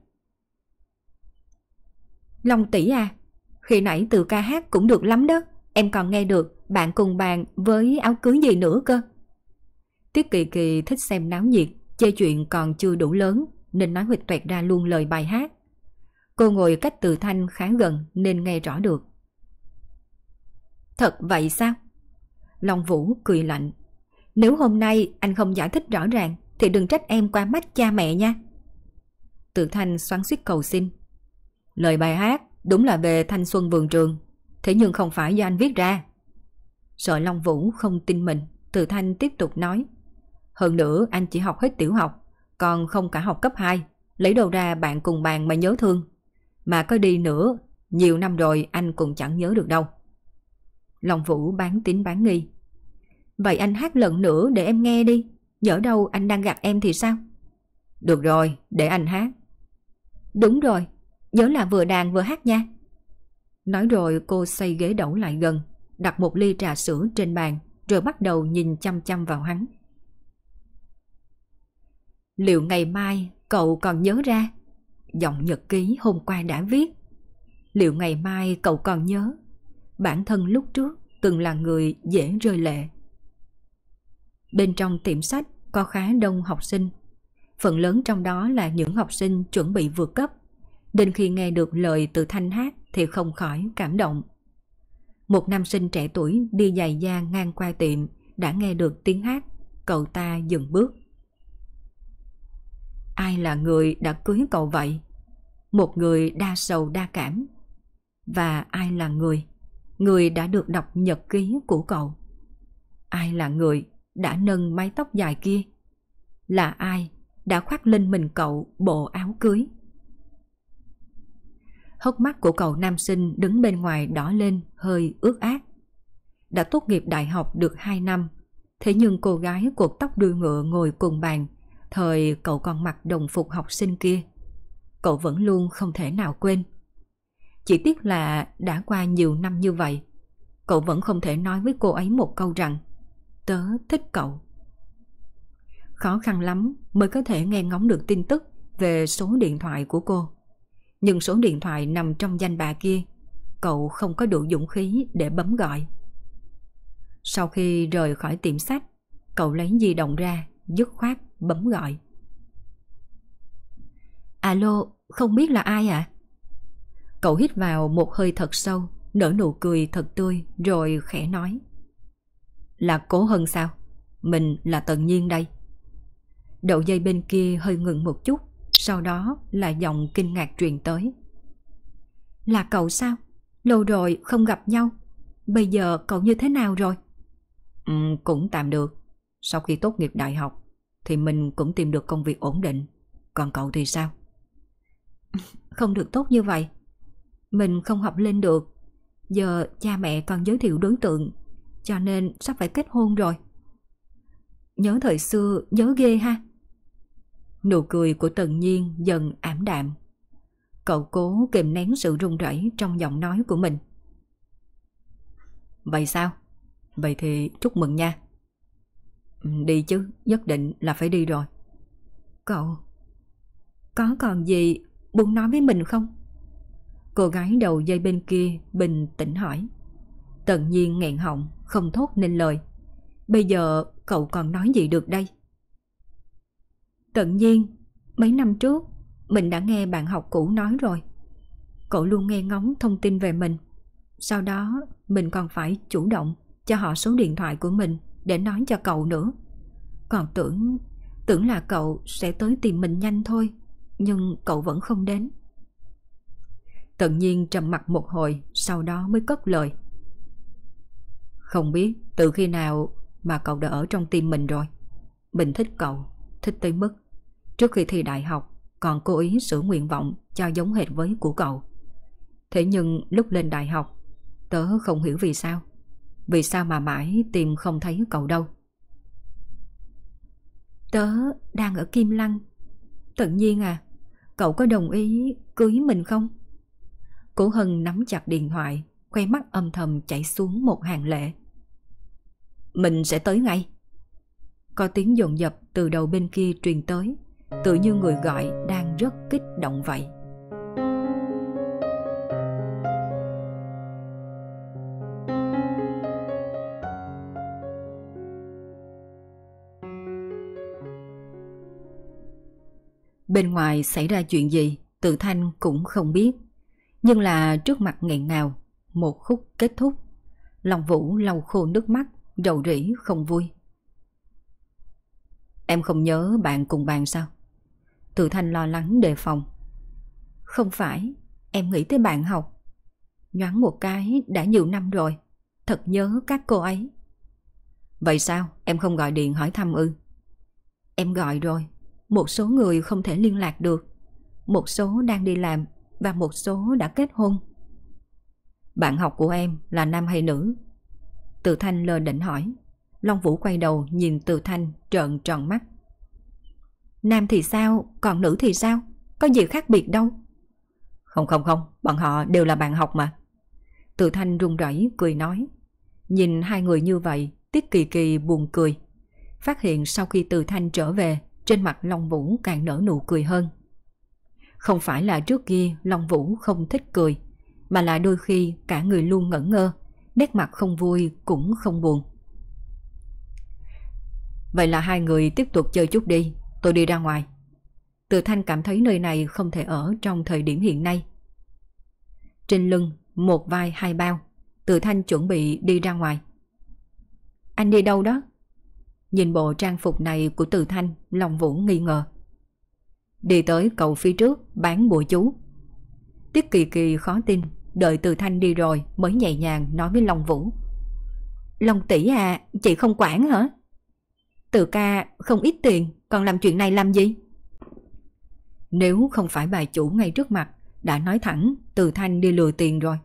A: Long tỷ à, khi nãy từ ca hát cũng được lắm đó, em còn nghe được bạn cùng bàn với áo cưới gì nữa cơ. Tiết Kỳ Kỳ thích xem náo nhiệt, chê chuyện còn chưa đủ lớn nên nói huyệt toẹt ra luôn lời bài hát. Cô ngồi cách từ thanh khá gần nên nghe rõ được. Thật vậy sao? Long Vũ cười lạnh. Nếu hôm nay anh không giải thích rõ ràng thì đừng trách em qua mắt cha mẹ nha. Tự thanh xoắn suýt cầu xin. Lời bài hát đúng là về thanh xuân vườn trường, thế nhưng không phải do anh viết ra. Sợ Long Vũ không tin mình, Từ Thanh tiếp tục nói. Hơn nữa anh chỉ học hết tiểu học, còn không cả học cấp 2, lấy đâu ra bạn cùng bàn mà nhớ thương. Mà có đi nữa, nhiều năm rồi anh cũng chẳng nhớ được đâu. Long Vũ bán tín bán nghi. Vậy anh hát lần nữa để em nghe đi, nhỡ đâu anh đang gặp em thì sao? Được rồi, để anh hát. Đúng rồi, nhớ là vừa đàn vừa hát nha. Nói rồi cô xây ghế đẩu lại gần, đặt một ly trà sữa trên bàn, rồi bắt đầu nhìn chăm chăm vào hắn. Liệu ngày mai cậu còn nhớ ra? Giọng nhật ký hôm qua đã viết. Liệu ngày mai cậu còn nhớ? Bản thân lúc trước từng là người dễ rơi lệ. Bên trong tiệm sách có khá đông học sinh. Phần lớn trong đó là những học sinh chuẩn bị vượt cấp. Đến khi nghe được lời từ thanh hát thì không khỏi cảm động. Một nam sinh trẻ tuổi đi giày da ngang qua tiệm đã nghe được tiếng hát, cậu ta dừng bước. Ai là người đã cưới cậu vậy? Một người đa sầu đa cảm. Và ai là người? Người đã được đọc nhật ký của cậu. Ai là người đã nâng mái tóc dài kia? Là ai đã khoác lên mình cậu bộ áo cưới? Hốc mắt của cậu nam sinh đứng bên ngoài đỏ lên hơi ướt át. Đã tốt nghiệp đại học được 2 năm, thế nhưng cô gái cột tóc đuôi ngựa ngồi cùng bàn, thời cậu còn mặc đồng phục học sinh kia. Cậu vẫn luôn không thể nào quên. Chỉ tiếc là đã qua nhiều năm như vậy, cậu vẫn không thể nói với cô ấy một câu rằng tớ thích cậu. Khó khăn lắm mới có thể nghe ngóng được tin tức về số điện thoại của cô nhưng số điện thoại nằm trong danh bà kia, cậu không có đủ dũng khí để bấm gọi. Sau khi rời khỏi tiệm sách, cậu lấy di động ra, dứt khoát bấm gọi. Alo, không biết là ai ạ? À? Cậu hít vào một hơi thật sâu, nở nụ cười thật tươi rồi khẽ nói. Là cố hơn sao? Mình là Tần Nhiên đây. Đầu dây bên kia hơi ngừng một chút sau đó là giọng kinh ngạc truyền tới. Là cậu sao? Lâu rồi không gặp nhau. Bây giờ cậu như thế nào rồi? Ừ, cũng tạm được. Sau khi tốt nghiệp đại học thì mình cũng tìm được công việc ổn định. Còn cậu thì sao? Không được tốt như vậy. Mình không học lên được. Giờ cha mẹ còn giới thiệu đối tượng cho nên sắp phải kết hôn rồi. Nhớ thời xưa nhớ ghê ha. Nụ cười của Tần Nhiên dần ảm đạm. Cậu cố kìm nén sự run rẩy trong giọng nói của mình. Vậy sao? Vậy thì chúc mừng nha. Đi chứ, nhất định là phải đi rồi. Cậu, có còn gì muốn nói với mình không? Cô gái đầu dây bên kia bình tĩnh hỏi. Tần nhiên nghẹn họng, không thốt nên lời. Bây giờ cậu còn nói gì được đây? Tận nhiên, mấy năm trước Mình đã nghe bạn học cũ nói rồi. Cậu luôn nghe ngóng thông tin về mình. Sau đó mình còn phải chủ động cho họ số điện thoại của mình để nói cho cậu nữa. Còn tưởng tưởng là cậu sẽ tới tìm mình nhanh thôi, nhưng cậu vẫn không đến. tận nhiên trầm mặt một hồi, sau đó mới cất lời. Không biết từ khi nào mà cậu đã ở trong tim mình rồi. Mình thích cậu, thích tới mức. Trước khi thi đại học, còn cố ý sửa nguyện vọng cho giống hệt với của cậu. Thế nhưng lúc lên đại học, tớ không hiểu vì sao. Vì sao mà mãi tìm không thấy cậu đâu. Tớ đang ở Kim Lăng. Tự nhiên à, cậu có đồng ý cưới mình không? Cố Hân nắm chặt điện thoại, quay mắt âm thầm chảy xuống một hàng lệ. Mình sẽ tới ngay. Có tiếng dồn dập từ đầu bên kia truyền tới, tự như người gọi đang rất kích động vậy. Bên ngoài xảy ra chuyện gì, tự thanh cũng không biết. Nhưng là trước mặt nghẹn ngào, một khúc kết thúc. Lòng Vũ lau khô nước mắt, rầu rĩ không vui. Em không nhớ bạn cùng bàn sao? Từ thanh lo lắng đề phòng. Không phải, em nghĩ tới bạn học. Nhoáng một cái đã nhiều năm rồi, thật nhớ các cô ấy. Vậy sao, em không gọi điện hỏi thăm ư? Em gọi rồi, một số người không thể liên lạc được. Một số đang đi làm và một số đã kết hôn. Bạn học của em là nam hay nữ? Từ Thanh lơ đỉnh hỏi. Long Vũ quay đầu nhìn Từ Thanh trợn tròn mắt. Nam thì sao, còn nữ thì sao? Có gì khác biệt đâu. Không không không, bọn họ đều là bạn học mà. Từ Thanh run rẩy cười nói. Nhìn hai người như vậy, Tiết Kỳ Kỳ buồn cười. Phát hiện sau khi Từ Thanh trở về, trên mặt Long Vũ càng nở nụ cười hơn. Không phải là trước kia Long Vũ không thích cười, mà là đôi khi cả người luôn ngẩn ngơ, nét mặt không vui cũng không buồn. Vậy là hai người tiếp tục chơi chút đi, tôi đi ra ngoài. Từ Thanh cảm thấy nơi này không thể ở trong thời điểm hiện nay. Trên lưng, một vai hai bao, Từ Thanh chuẩn bị đi ra ngoài. Anh đi đâu đó? Nhìn bộ trang phục này của Từ Thanh, lòng Vũ nghi ngờ. Đi tới cầu phía trước bán bùa chú. Tiết Kỳ Kỳ khó tin, đợi Từ Thanh đi rồi mới nhẹ nhàng nói với Long Vũ. Long tỷ à, chị không quản hả? Từ ca không ít tiền, còn làm chuyện này làm gì? Nếu không phải bà chủ ngay trước mặt, đã nói thẳng Từ Thanh đi lừa tiền rồi.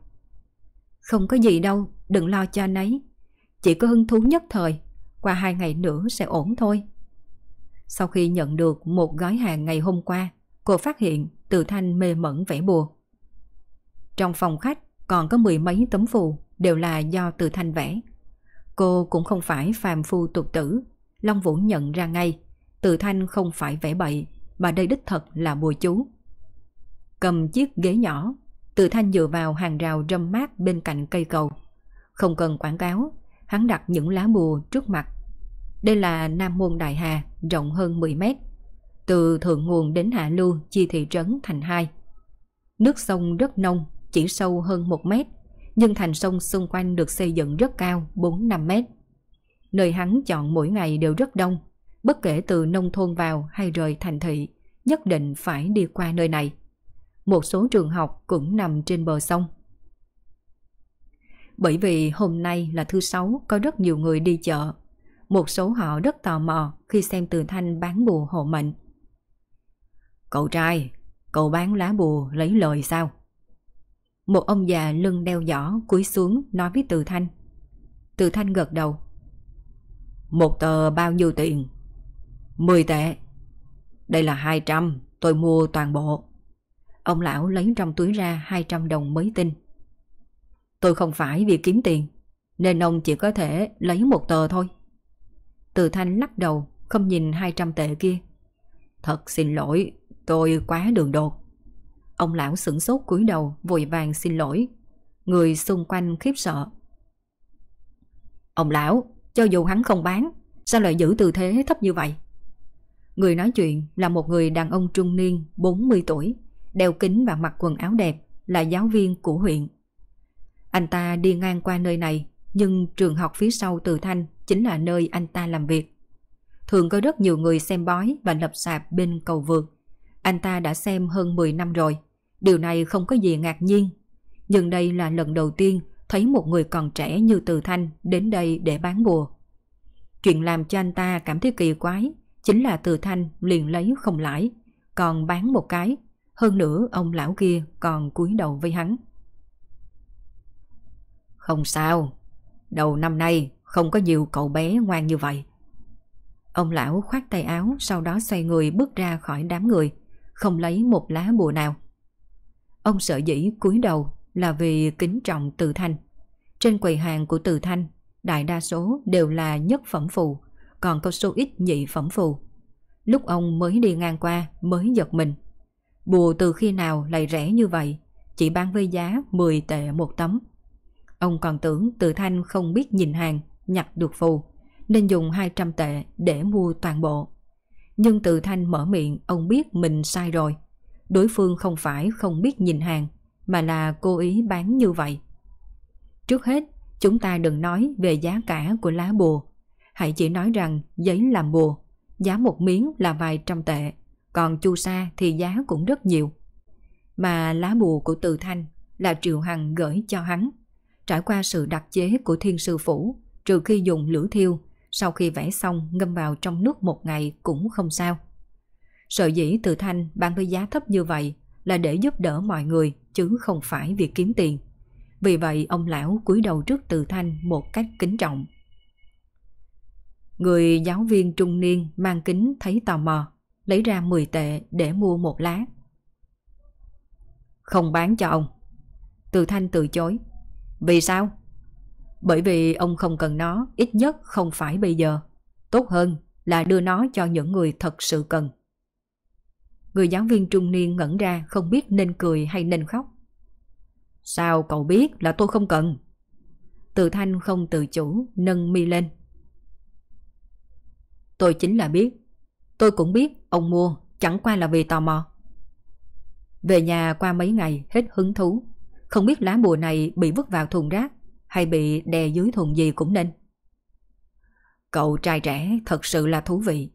A: Không có gì đâu, đừng lo cho anh ấy. Chỉ có hứng thú nhất thời, qua hai ngày nữa sẽ ổn thôi. Sau khi nhận được một gói hàng ngày hôm qua, cô phát hiện Từ Thanh mê mẩn vẽ bùa. Trong phòng khách còn có mười mấy tấm phù đều là do Từ Thanh vẽ. Cô cũng không phải phàm phu tục tử. Long Vũ nhận ra ngay, Từ Thanh không phải vẽ bậy, mà đây đích thật là bùa chú. Cầm chiếc ghế nhỏ, Từ Thanh dựa vào hàng rào râm mát bên cạnh cây cầu. Không cần quảng cáo, hắn đặt những lá bùa trước mặt đây là Nam Môn Đại Hà, rộng hơn 10 mét. Từ thượng nguồn đến hạ lưu chia thị trấn thành hai. Nước sông rất nông, chỉ sâu hơn 1 mét, nhưng thành sông xung quanh được xây dựng rất cao, 4-5 mét. Nơi hắn chọn mỗi ngày đều rất đông, bất kể từ nông thôn vào hay rời thành thị, nhất định phải đi qua nơi này. Một số trường học cũng nằm trên bờ sông. Bởi vì hôm nay là thứ sáu có rất nhiều người đi chợ một số họ rất tò mò khi xem Từ Thanh bán bùa hộ mệnh. Cậu trai, cậu bán lá bùa lấy lời sao? Một ông già lưng đeo giỏ cúi xuống nói với Từ Thanh. Từ Thanh gật đầu. Một tờ bao nhiêu tiền? Mười tệ. Đây là hai trăm, tôi mua toàn bộ. Ông lão lấy trong túi ra hai trăm đồng mới tin. Tôi không phải vì kiếm tiền, nên ông chỉ có thể lấy một tờ thôi. Từ Thanh lắc đầu, không nhìn 200 tệ kia. Thật xin lỗi, tôi quá đường đột. Ông lão sửng sốt cúi đầu, vội vàng xin lỗi. Người xung quanh khiếp sợ. Ông lão, cho dù hắn không bán, sao lại giữ tư thế thấp như vậy? Người nói chuyện là một người đàn ông trung niên 40 tuổi, đeo kính và mặc quần áo đẹp, là giáo viên của huyện. Anh ta đi ngang qua nơi này, nhưng trường học phía sau Từ Thanh chính là nơi anh ta làm việc. Thường có rất nhiều người xem bói và lập sạp bên cầu vượt. Anh ta đã xem hơn 10 năm rồi. Điều này không có gì ngạc nhiên. Nhưng đây là lần đầu tiên thấy một người còn trẻ như Từ Thanh đến đây để bán bùa. Chuyện làm cho anh ta cảm thấy kỳ quái chính là Từ Thanh liền lấy không lãi, còn bán một cái. Hơn nữa ông lão kia còn cúi đầu với hắn. Không sao, đầu năm nay không có nhiều cậu bé ngoan như vậy. Ông lão khoát tay áo sau đó xoay người bước ra khỏi đám người, không lấy một lá bùa nào. Ông sợ dĩ cúi đầu là vì kính trọng Từ Thanh. Trên quầy hàng của Từ Thanh, đại đa số đều là nhất phẩm phù, còn có số ít nhị phẩm phù. Lúc ông mới đi ngang qua mới giật mình. Bùa từ khi nào lại rẻ như vậy, chỉ bán với giá 10 tệ một tấm. Ông còn tưởng Từ Thanh không biết nhìn hàng, nhặt được phù, nên dùng 200 tệ để mua toàn bộ. Nhưng Từ Thanh mở miệng ông biết mình sai rồi. Đối phương không phải không biết nhìn hàng, mà là cố ý bán như vậy. Trước hết, chúng ta đừng nói về giá cả của lá bùa. Hãy chỉ nói rằng giấy làm bùa, giá một miếng là vài trăm tệ, còn chu sa thì giá cũng rất nhiều. Mà lá bùa của Từ Thanh là Triệu Hằng gửi cho hắn. Trải qua sự đặc chế của thiên sư phủ, trừ khi dùng lửa thiêu, sau khi vẽ xong ngâm vào trong nước một ngày cũng không sao. Sợ dĩ Từ Thanh bán với giá thấp như vậy là để giúp đỡ mọi người chứ không phải việc kiếm tiền. Vì vậy ông lão cúi đầu trước Từ Thanh một cách kính trọng. Người giáo viên trung niên mang kính thấy tò mò, lấy ra 10 tệ để mua một lá. Không bán cho ông. Từ Thanh từ chối. Vì sao? Bởi vì ông không cần nó, ít nhất không phải bây giờ. Tốt hơn là đưa nó cho những người thật sự cần. Người giáo viên trung niên ngẩn ra không biết nên cười hay nên khóc. Sao cậu biết là tôi không cần? Từ thanh không tự chủ, nâng mi lên. Tôi chính là biết. Tôi cũng biết ông mua chẳng qua là vì tò mò. Về nhà qua mấy ngày hết hứng thú. Không biết lá bùa này bị vứt vào thùng rác hay bị đè dưới thùng gì cũng nên. Cậu trai trẻ thật sự là thú vị.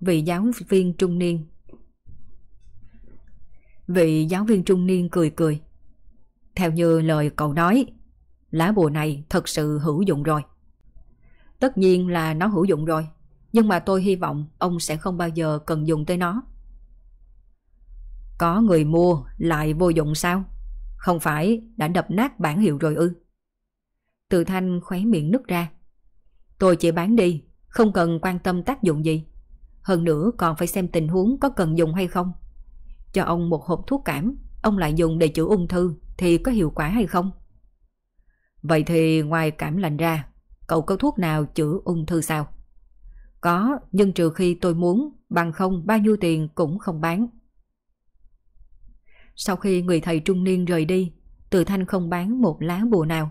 A: Vị giáo viên trung niên Vị giáo viên trung niên cười cười. Theo như lời cậu nói, lá bùa này thật sự hữu dụng rồi. Tất nhiên là nó hữu dụng rồi, nhưng mà tôi hy vọng ông sẽ không bao giờ cần dùng tới nó. Có người mua lại vô dụng sao? Không phải đã đập nát bản hiệu rồi ư? Từ thanh khóe miệng nứt ra. Tôi chỉ bán đi, không cần quan tâm tác dụng gì. Hơn nữa còn phải xem tình huống có cần dùng hay không. Cho ông một hộp thuốc cảm, ông lại dùng để chữa ung thư thì có hiệu quả hay không? Vậy thì ngoài cảm lạnh ra, cậu có thuốc nào chữa ung thư sao? Có, nhưng trừ khi tôi muốn, bằng không bao nhiêu tiền cũng không bán. Sau khi người thầy trung niên rời đi, Từ Thanh không bán một lá bùa nào.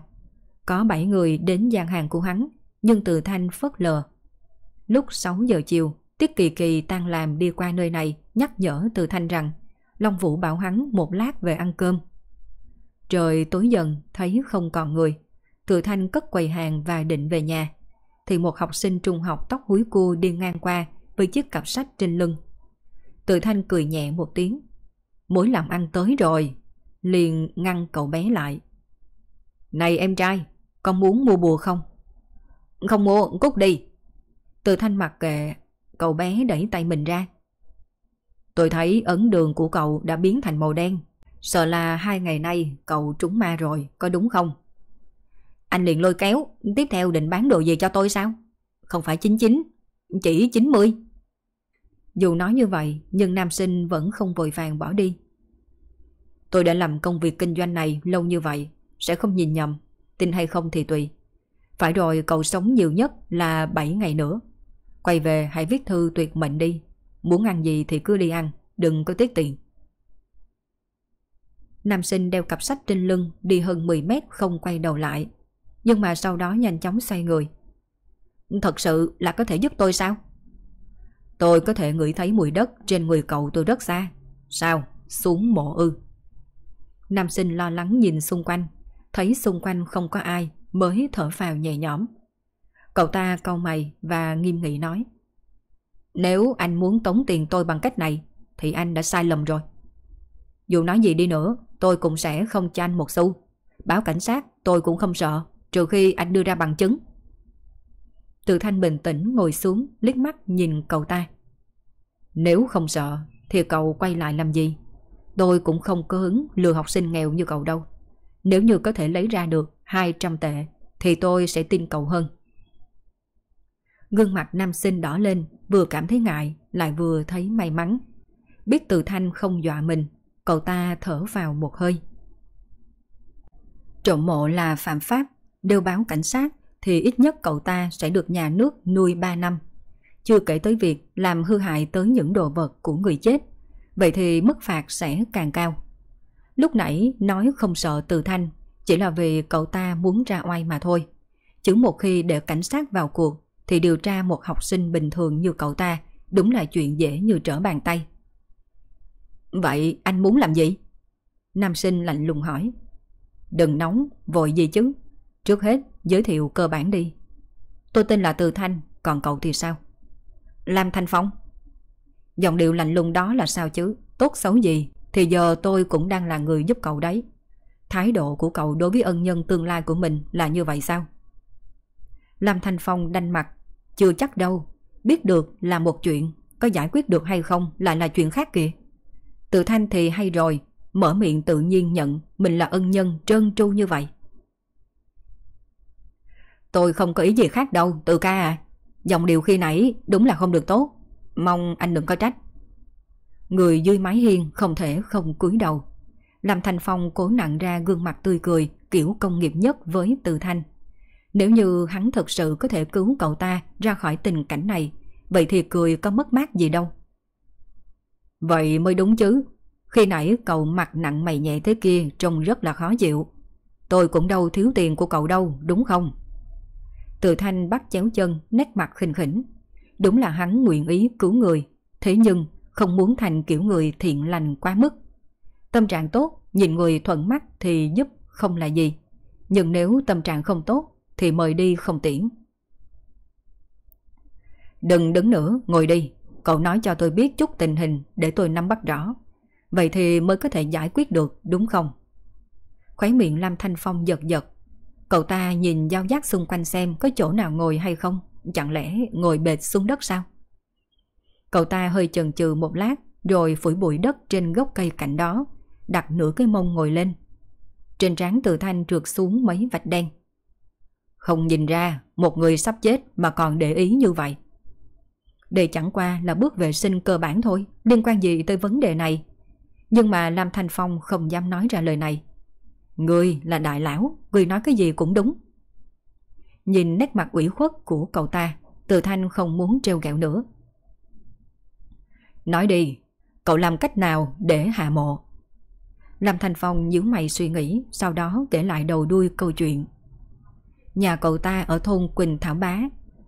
A: Có 7 người đến gian hàng của hắn, nhưng Từ Thanh phớt lờ. Lúc 6 giờ chiều, Tiết Kỳ Kỳ tan làm đi qua nơi này nhắc nhở Từ Thanh rằng Long Vũ bảo hắn một lát về ăn cơm. Trời tối dần thấy không còn người. Thừa Thanh cất quầy hàng và định về nhà. Thì một học sinh trung học tóc húi cua đi ngang qua với chiếc cặp sách trên lưng. Từ Thanh cười nhẹ một tiếng. Mối làm ăn tới rồi. Liền ngăn cậu bé lại. Này em trai, con muốn mua bùa không? Không mua, cút đi. Từ Thanh mặc kệ, cậu bé đẩy tay mình ra. Tôi thấy ấn đường của cậu đã biến thành màu đen. Sợ là hai ngày nay cậu trúng ma rồi, có đúng không? Anh liền lôi kéo, tiếp theo định bán đồ gì cho tôi sao? Không phải 99, chỉ 90. Dù nói như vậy, nhưng nam sinh vẫn không vội vàng bỏ đi. Tôi đã làm công việc kinh doanh này lâu như vậy, sẽ không nhìn nhầm, tin hay không thì tùy. Phải rồi cậu sống nhiều nhất là 7 ngày nữa. Quay về hãy viết thư tuyệt mệnh đi, Muốn ăn gì thì cứ đi ăn, đừng có tiếc tiền. Nam sinh đeo cặp sách trên lưng đi hơn 10 mét không quay đầu lại. Nhưng mà sau đó nhanh chóng xoay người. Thật sự là có thể giúp tôi sao? Tôi có thể ngửi thấy mùi đất trên người cậu tôi rất xa. Sao? Xuống mộ ư? Nam sinh lo lắng nhìn xung quanh, thấy xung quanh không có ai mới thở phào nhẹ nhõm. Cậu ta cau mày và nghiêm nghị nói. Nếu anh muốn tống tiền tôi bằng cách này, thì anh đã sai lầm rồi. Dù nói gì đi nữa, tôi cũng sẽ không cho anh một xu. Báo cảnh sát tôi cũng không sợ, trừ khi anh đưa ra bằng chứng. Từ thanh bình tĩnh ngồi xuống, liếc mắt nhìn cậu ta. Nếu không sợ, thì cậu quay lại làm gì? Tôi cũng không có hứng lừa học sinh nghèo như cậu đâu. Nếu như có thể lấy ra được 200 tệ, thì tôi sẽ tin cậu hơn. Gương mặt nam sinh đỏ lên, vừa cảm thấy ngại, lại vừa thấy may mắn. Biết từ thanh không dọa mình, cậu ta thở vào một hơi. Trộm mộ là phạm pháp, đều báo cảnh sát thì ít nhất cậu ta sẽ được nhà nước nuôi 3 năm. Chưa kể tới việc làm hư hại tới những đồ vật của người chết, vậy thì mức phạt sẽ càng cao. Lúc nãy nói không sợ từ thanh, chỉ là vì cậu ta muốn ra oai mà thôi. Chứ một khi để cảnh sát vào cuộc, thì điều tra một học sinh bình thường như cậu ta đúng là chuyện dễ như trở bàn tay. Vậy anh muốn làm gì? Nam sinh lạnh lùng hỏi. Đừng nóng, vội gì chứ. Trước hết, giới thiệu cơ bản đi. Tôi tên là Từ Thanh, còn cậu thì sao? Lam Thanh Phong. Giọng điệu lạnh lùng đó là sao chứ? Tốt xấu gì thì giờ tôi cũng đang là người giúp cậu đấy. Thái độ của cậu đối với ân nhân tương lai của mình là như vậy sao? Lâm Thanh Phong đanh mặt. Chưa chắc đâu. Biết được là một chuyện, có giải quyết được hay không lại là chuyện khác kìa. Tự Thanh thì hay rồi, mở miệng tự nhiên nhận mình là ân nhân trơn tru như vậy. Tôi không có ý gì khác đâu, tự ca à. Dòng điều khi nãy đúng là không được tốt. Mong anh đừng có trách. Người dưới mái hiên không thể không cúi đầu. Lâm Thanh Phong cố nặng ra gương mặt tươi cười kiểu công nghiệp nhất với Từ Thanh. Nếu như hắn thật sự có thể cứu cậu ta ra khỏi tình cảnh này, vậy thì cười có mất mát gì đâu. Vậy mới đúng chứ. Khi nãy cậu mặt nặng mày nhẹ thế kia trông rất là khó chịu. Tôi cũng đâu thiếu tiền của cậu đâu, đúng không? Từ thanh bắt chéo chân, nét mặt khinh khỉnh. Đúng là hắn nguyện ý cứu người, thế nhưng không muốn thành kiểu người thiện lành quá mức. Tâm trạng tốt, nhìn người thuận mắt thì giúp không là gì. Nhưng nếu tâm trạng không tốt thì mời đi không tiễn. Đừng đứng nữa, ngồi đi. Cậu nói cho tôi biết chút tình hình để tôi nắm bắt rõ. Vậy thì mới có thể giải quyết được, đúng không? Khói miệng Lam Thanh Phong giật giật. Cậu ta nhìn giao giác xung quanh xem có chỗ nào ngồi hay không. Chẳng lẽ ngồi bệt xuống đất sao? Cậu ta hơi chần chừ một lát rồi phủi bụi đất trên gốc cây cạnh đó, đặt nửa cái mông ngồi lên. Trên trán từ thanh trượt xuống mấy vạch đen. Không nhìn ra một người sắp chết mà còn để ý như vậy. Đây chẳng qua là bước vệ sinh cơ bản thôi, liên quan gì tới vấn đề này. Nhưng mà Lam Thanh Phong không dám nói ra lời này. Người là đại lão, người nói cái gì cũng đúng. Nhìn nét mặt ủy khuất của cậu ta, Từ Thanh không muốn treo gẹo nữa. Nói đi, cậu làm cách nào để hạ mộ? Lam Thanh Phong nhíu mày suy nghĩ, sau đó kể lại đầu đuôi câu chuyện. Nhà cậu ta ở thôn Quỳnh Thảo Bá,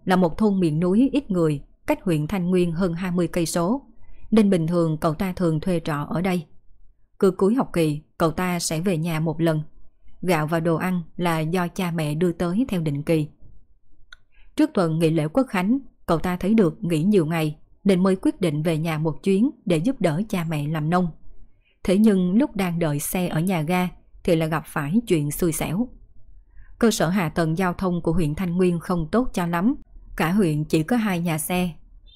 A: là một thôn miền núi ít người, cách huyện Thanh Nguyên hơn 20 cây số, nên bình thường cậu ta thường thuê trọ ở đây. Cứ cuối học kỳ, cậu ta sẽ về nhà một lần. Gạo và đồ ăn là do cha mẹ đưa tới theo định kỳ. Trước tuần nghỉ lễ quốc khánh, cậu ta thấy được nghỉ nhiều ngày nên mới quyết định về nhà một chuyến để giúp đỡ cha mẹ làm nông. Thế nhưng lúc đang đợi xe ở nhà ga thì lại gặp phải chuyện xui xẻo. Cơ sở hạ tầng giao thông của huyện Thanh Nguyên không tốt cho lắm. Cả huyện chỉ có hai nhà xe,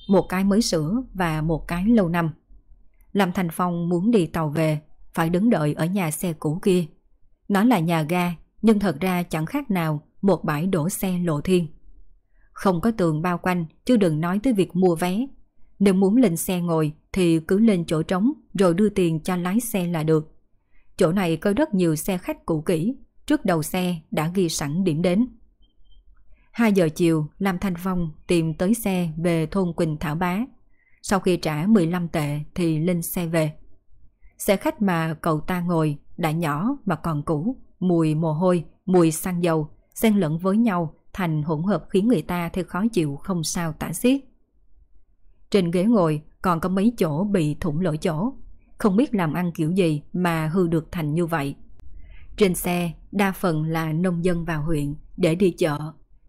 A: một cái mới sửa và một cái lâu năm. Lâm Thành Phong muốn đi tàu về, phải đứng đợi ở nhà xe cũ kia. Nó là nhà ga, nhưng thật ra chẳng khác nào một bãi đổ xe lộ thiên. Không có tường bao quanh, chứ đừng nói tới việc mua vé. Nếu muốn lên xe ngồi thì cứ lên chỗ trống rồi đưa tiền cho lái xe là được. Chỗ này có rất nhiều xe khách cũ kỹ, trước đầu xe đã ghi sẵn điểm đến. 2 giờ chiều, Lam Thanh Phong tìm tới xe về thôn Quỳnh Thảo Bá. Sau khi trả 15 tệ thì lên xe về. Xe khách mà cậu ta ngồi đã nhỏ mà còn cũ, mùi mồ hôi, mùi xăng dầu, xen lẫn với nhau thành hỗn hợp khiến người ta thấy khó chịu không sao tả xiết. Trên ghế ngồi còn có mấy chỗ bị thủng lỗ chỗ. Không biết làm ăn kiểu gì mà hư được thành như vậy. Trên xe, đa phần là nông dân vào huyện để đi chợ,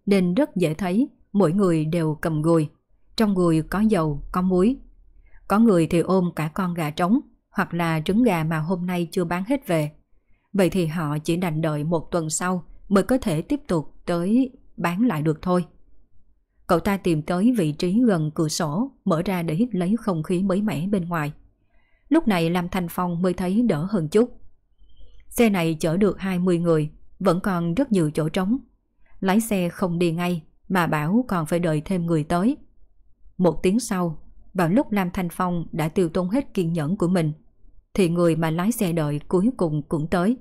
A: nên rất dễ thấy mỗi người đều cầm gùi. Trong gùi có dầu, có muối. Có người thì ôm cả con gà trống hoặc là trứng gà mà hôm nay chưa bán hết về. Vậy thì họ chỉ đành đợi một tuần sau mới có thể tiếp tục tới bán lại được thôi. Cậu ta tìm tới vị trí gần cửa sổ, mở ra để hít lấy không khí mới mẻ bên ngoài. Lúc này Lâm Thanh Phong mới thấy đỡ hơn chút. Xe này chở được 20 người, vẫn còn rất nhiều chỗ trống. Lái xe không đi ngay, mà bảo còn phải đợi thêm người tới. Một tiếng sau, vào lúc Lam Thanh Phong đã tiêu tốn hết kiên nhẫn của mình, thì người mà lái xe đợi cuối cùng cũng tới.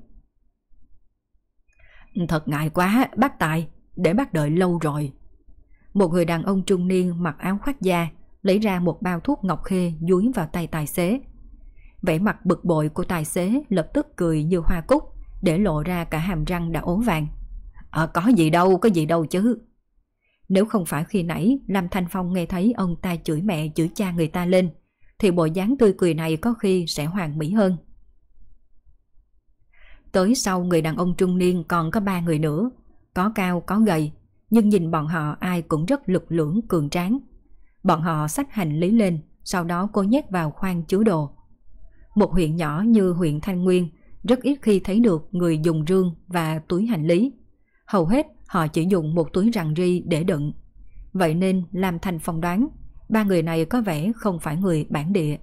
A: Thật ngại quá, bác Tài, để bác đợi lâu rồi. Một người đàn ông trung niên mặc áo khoác da, lấy ra một bao thuốc ngọc khê dúi vào tay tài xế. Vẻ mặt bực bội của tài xế lập tức cười như hoa cúc, để lộ ra cả hàm răng đã ố vàng. À, có gì đâu, có gì đâu chứ. Nếu không phải khi nãy Lâm Thanh Phong nghe thấy ông ta chửi mẹ chửi cha người ta lên, thì bộ dáng tươi cười này có khi sẽ hoàn mỹ hơn. Tới sau người đàn ông trung niên còn có ba người nữa, có cao có gầy, nhưng nhìn bọn họ ai cũng rất lực lưỡng cường tráng. Bọn họ xách hành lý lên, sau đó cô nhét vào khoang chứa đồ. Một huyện nhỏ như huyện Thanh Nguyên rất ít khi thấy được người dùng rương và túi hành lý. Hầu hết họ chỉ dùng một túi rằn ri để đựng. Vậy nên làm thành phong đoán, ba người này có vẻ không phải người bản địa.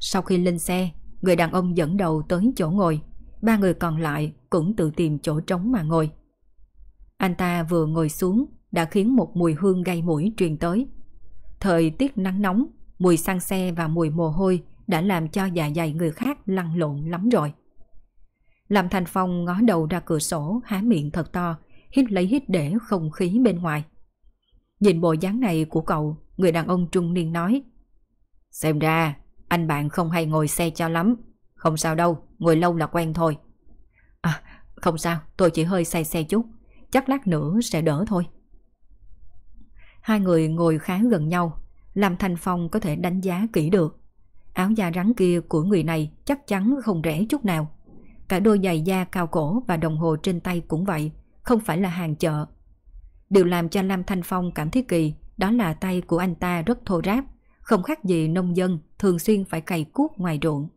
A: Sau khi lên xe, người đàn ông dẫn đầu tới chỗ ngồi, ba người còn lại cũng tự tìm chỗ trống mà ngồi. Anh ta vừa ngồi xuống đã khiến một mùi hương gây mũi truyền tới. Thời tiết nắng nóng, mùi xăng xe và mùi mồ hôi đã làm cho dạ dày người khác lăn lộn lắm rồi. Lâm Thành Phong ngó đầu ra cửa sổ, há miệng thật to, hít lấy hít để không khí bên ngoài. Nhìn bộ dáng này của cậu, người đàn ông trung niên nói. Xem ra, anh bạn không hay ngồi xe cho lắm. Không sao đâu, ngồi lâu là quen thôi. À, không sao, tôi chỉ hơi say xe chút. Chắc lát nữa sẽ đỡ thôi. Hai người ngồi khá gần nhau, làm Thành Phong có thể đánh giá kỹ được. Áo da rắn kia của người này chắc chắn không rẻ chút nào. Cả đôi giày da cao cổ và đồng hồ trên tay cũng vậy, không phải là hàng chợ. Điều làm cho Lam Thanh Phong cảm thấy kỳ đó là tay của anh ta rất thô ráp, không khác gì nông dân thường xuyên phải cày cuốc ngoài ruộng.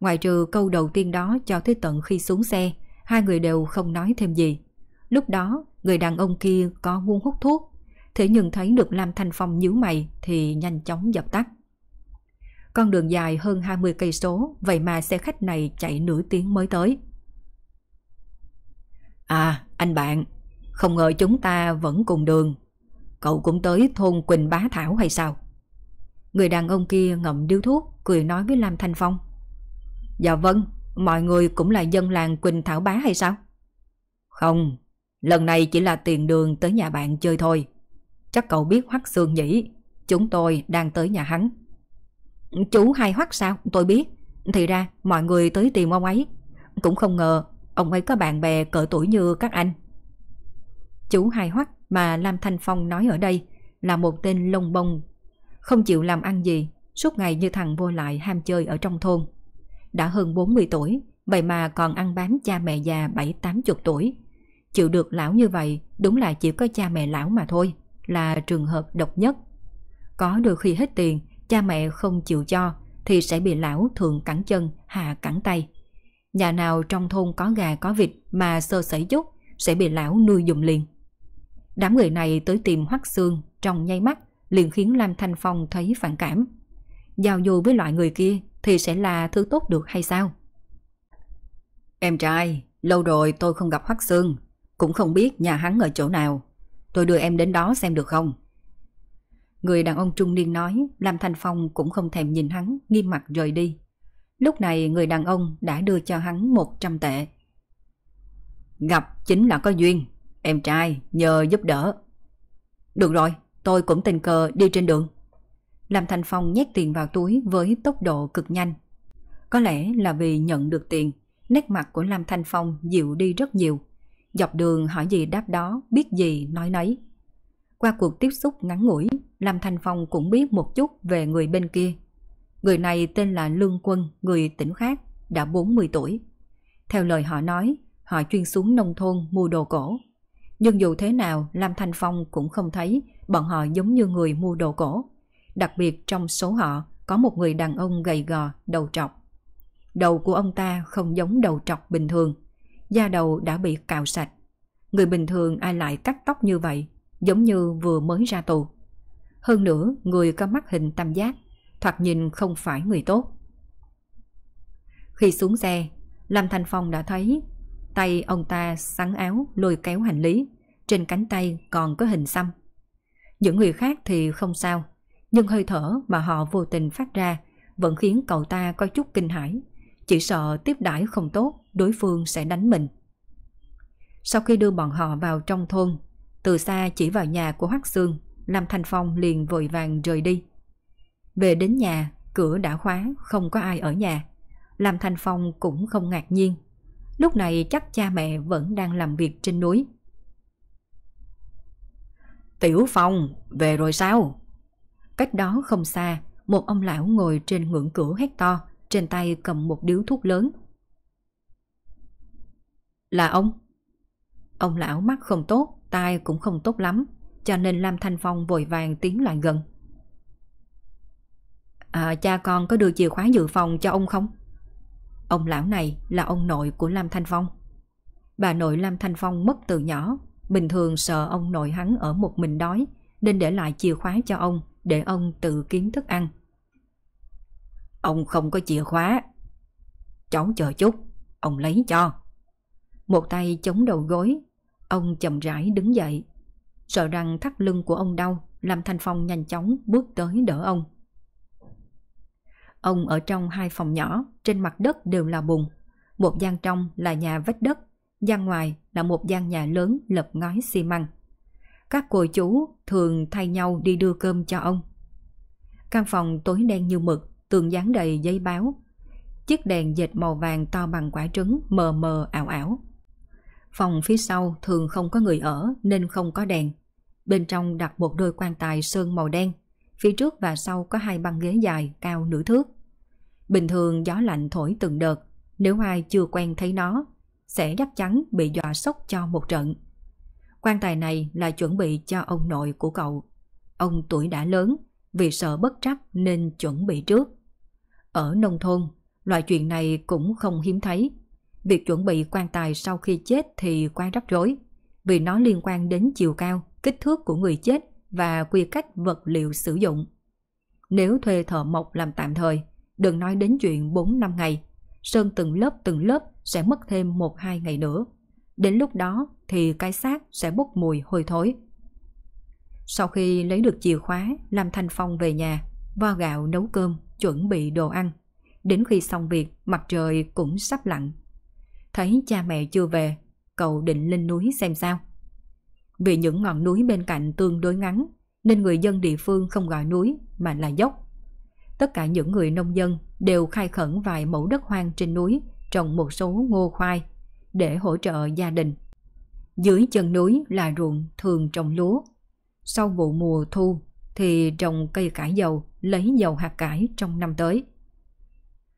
A: Ngoài trừ câu đầu tiên đó cho tới tận khi xuống xe, hai người đều không nói thêm gì. Lúc đó, người đàn ông kia có muốn hút thuốc, thế nhưng thấy được Lam Thanh Phong nhíu mày thì nhanh chóng dập tắt. Con đường dài hơn 20 cây số, vậy mà xe khách này chạy nửa tiếng mới tới. À, anh bạn, không ngờ chúng ta vẫn cùng đường. Cậu cũng tới thôn Quỳnh Bá Thảo hay sao? Người đàn ông kia ngậm điếu thuốc, cười nói với Lam Thanh Phong. Dạ vâng, mọi người cũng là dân làng Quỳnh Thảo Bá hay sao? Không, lần này chỉ là tiền đường tới nhà bạn chơi thôi. Chắc cậu biết Hoắc Sương nhỉ? Chúng tôi đang tới nhà hắn. Chú hay Hoắc sao? Tôi biết. Thì ra mọi người tới tìm ông ấy. Cũng không ngờ ông ấy có bạn bè cỡ tuổi như các anh. Chú hai Hoắc mà Lam Thanh Phong nói ở đây là một tên lông bông, không chịu làm ăn gì, suốt ngày như thằng vô lại ham chơi ở trong thôn. Đã hơn 40 tuổi, vậy mà còn ăn bám cha mẹ già 7-80 tuổi. Chịu được lão như vậy đúng là chỉ có cha mẹ lão mà thôi, là trường hợp độc nhất. Có đôi khi hết tiền, cha mẹ không chịu cho thì sẽ bị lão thường cẳng chân, hạ cẳng tay. Nhà nào trong thôn có gà có vịt mà sơ sẩy chút sẽ bị lão nuôi dùng liền. Đám người này tới tìm Hoắc Xương trong nháy mắt liền khiến Lam Thanh Phong thấy phản cảm. Giao du với loại người kia thì sẽ là thứ tốt được hay sao? Em trai, lâu rồi tôi không gặp Hoắc Xương, cũng không biết nhà hắn ở chỗ nào. Tôi đưa em đến đó xem được không? Người đàn ông trung niên nói, Lam Thanh Phong cũng không thèm nhìn hắn, nghiêm mặt rời đi. Lúc này người đàn ông đã đưa cho hắn 100 tệ. Gặp chính là có duyên, em trai nhờ giúp đỡ. Được rồi, tôi cũng tình cờ đi trên đường. Lam Thanh Phong nhét tiền vào túi với tốc độ cực nhanh. Có lẽ là vì nhận được tiền, nét mặt của Lam Thanh Phong dịu đi rất nhiều. Dọc đường hỏi gì đáp đó, biết gì nói nấy. Qua cuộc tiếp xúc ngắn ngủi, Lâm Thanh Phong cũng biết một chút về người bên kia. Người này tên là Lương Quân, người tỉnh khác, đã 40 tuổi. Theo lời họ nói, họ chuyên xuống nông thôn mua đồ cổ. Nhưng dù thế nào, Lâm Thanh Phong cũng không thấy bọn họ giống như người mua đồ cổ. Đặc biệt trong số họ có một người đàn ông gầy gò, đầu trọc. Đầu của ông ta không giống đầu trọc bình thường, da đầu đã bị cạo sạch. Người bình thường ai lại cắt tóc như vậy, giống như vừa mới ra tù. Hơn nữa, người có mắt hình tam giác, thoạt nhìn không phải người tốt. Khi xuống xe, Lâm Thanh Phong đã thấy tay ông ta sắn áo lôi kéo hành lý, trên cánh tay còn có hình xăm. Những người khác thì không sao, nhưng hơi thở mà họ vô tình phát ra vẫn khiến cậu ta có chút kinh hãi, chỉ sợ tiếp đãi không tốt, đối phương sẽ đánh mình. Sau khi đưa bọn họ vào trong thôn, từ xa chỉ vào nhà của Hoắc Sương, Lâm Thanh Phong liền vội vàng rời đi. Về đến nhà, cửa đã khóa, không có ai ở nhà. Lâm Thanh Phong cũng không ngạc nhiên. Lúc này chắc cha mẹ vẫn đang làm việc trên núi. Tiểu Phong, về rồi sao? Cách đó không xa, một ông lão ngồi trên ngưỡng cửa hét to, trên tay cầm một điếu thuốc lớn. Là ông? Ông lão mắt không tốt, tai cũng không tốt lắm, cho nên Lam Thanh Phong vội vàng tiến lại gần. À, cha con có đưa chìa khóa dự phòng cho ông không? Ông lão này là ông nội của Lam Thanh Phong. Bà nội Lam Thanh Phong mất từ nhỏ, bình thường sợ ông nội hắn ở một mình đói, nên để lại chìa khóa cho ông để ông tự kiếm thức ăn. Ông không có chìa khóa. Cháu chờ chút, ông lấy cho. Một tay chống đầu gối, ông chậm rãi đứng dậy. Sợ rằng thắt lưng của ông đau, làm Thanh Phong nhanh chóng bước tới đỡ ông. Ông ở trong hai phòng nhỏ, trên mặt đất đều là bùn. Một gian trong là nhà vách đất, gian ngoài là một gian nhà lớn lập ngói xi măng. Các cô chú thường thay nhau đi đưa cơm cho ông. Căn phòng tối đen như mực, tường dán đầy giấy báo. Chiếc đèn dệt màu vàng to bằng quả trứng mờ mờ ảo ảo. Phòng phía sau thường không có người ở nên không có đèn. Bên trong đặt một đôi quan tài sơn màu đen. Phía trước và sau có hai băng ghế dài cao nửa thước. Bình thường gió lạnh thổi từng đợt, nếu ai chưa quen thấy nó, sẽ chắc chắn bị dọa sốc cho một trận. Quan tài này là chuẩn bị cho ông nội của cậu. Ông tuổi đã lớn, vì sợ bất trắc nên chuẩn bị trước. Ở nông thôn, loại chuyện này cũng không hiếm thấy. Việc chuẩn bị quan tài sau khi chết thì quá rắc rối, vì nó liên quan đến chiều cao, kích thước của người chết và quy cách vật liệu sử dụng. Nếu thuê thợ mộc làm tạm thời, đừng nói đến chuyện 4 năm ngày, sơn từng lớp từng lớp sẽ mất thêm 1-2 ngày nữa. Đến lúc đó thì cái xác sẽ bốc mùi hôi thối. Sau khi lấy được chìa khóa, làm Thanh Phong về nhà, vo gạo nấu cơm, chuẩn bị đồ ăn. Đến khi xong việc, mặt trời cũng sắp lặn. Thấy cha mẹ chưa về, cậu định lên núi xem sao. Vì những ngọn núi bên cạnh tương đối ngắn, nên người dân địa phương không gọi núi mà là dốc. Tất cả những người nông dân đều khai khẩn vài mẫu đất hoang trên núi trồng một số ngô khoai để hỗ trợ gia đình. Dưới chân núi là ruộng thường trồng lúa. Sau vụ mùa thu thì trồng cây cải dầu lấy dầu hạt cải trong năm tới.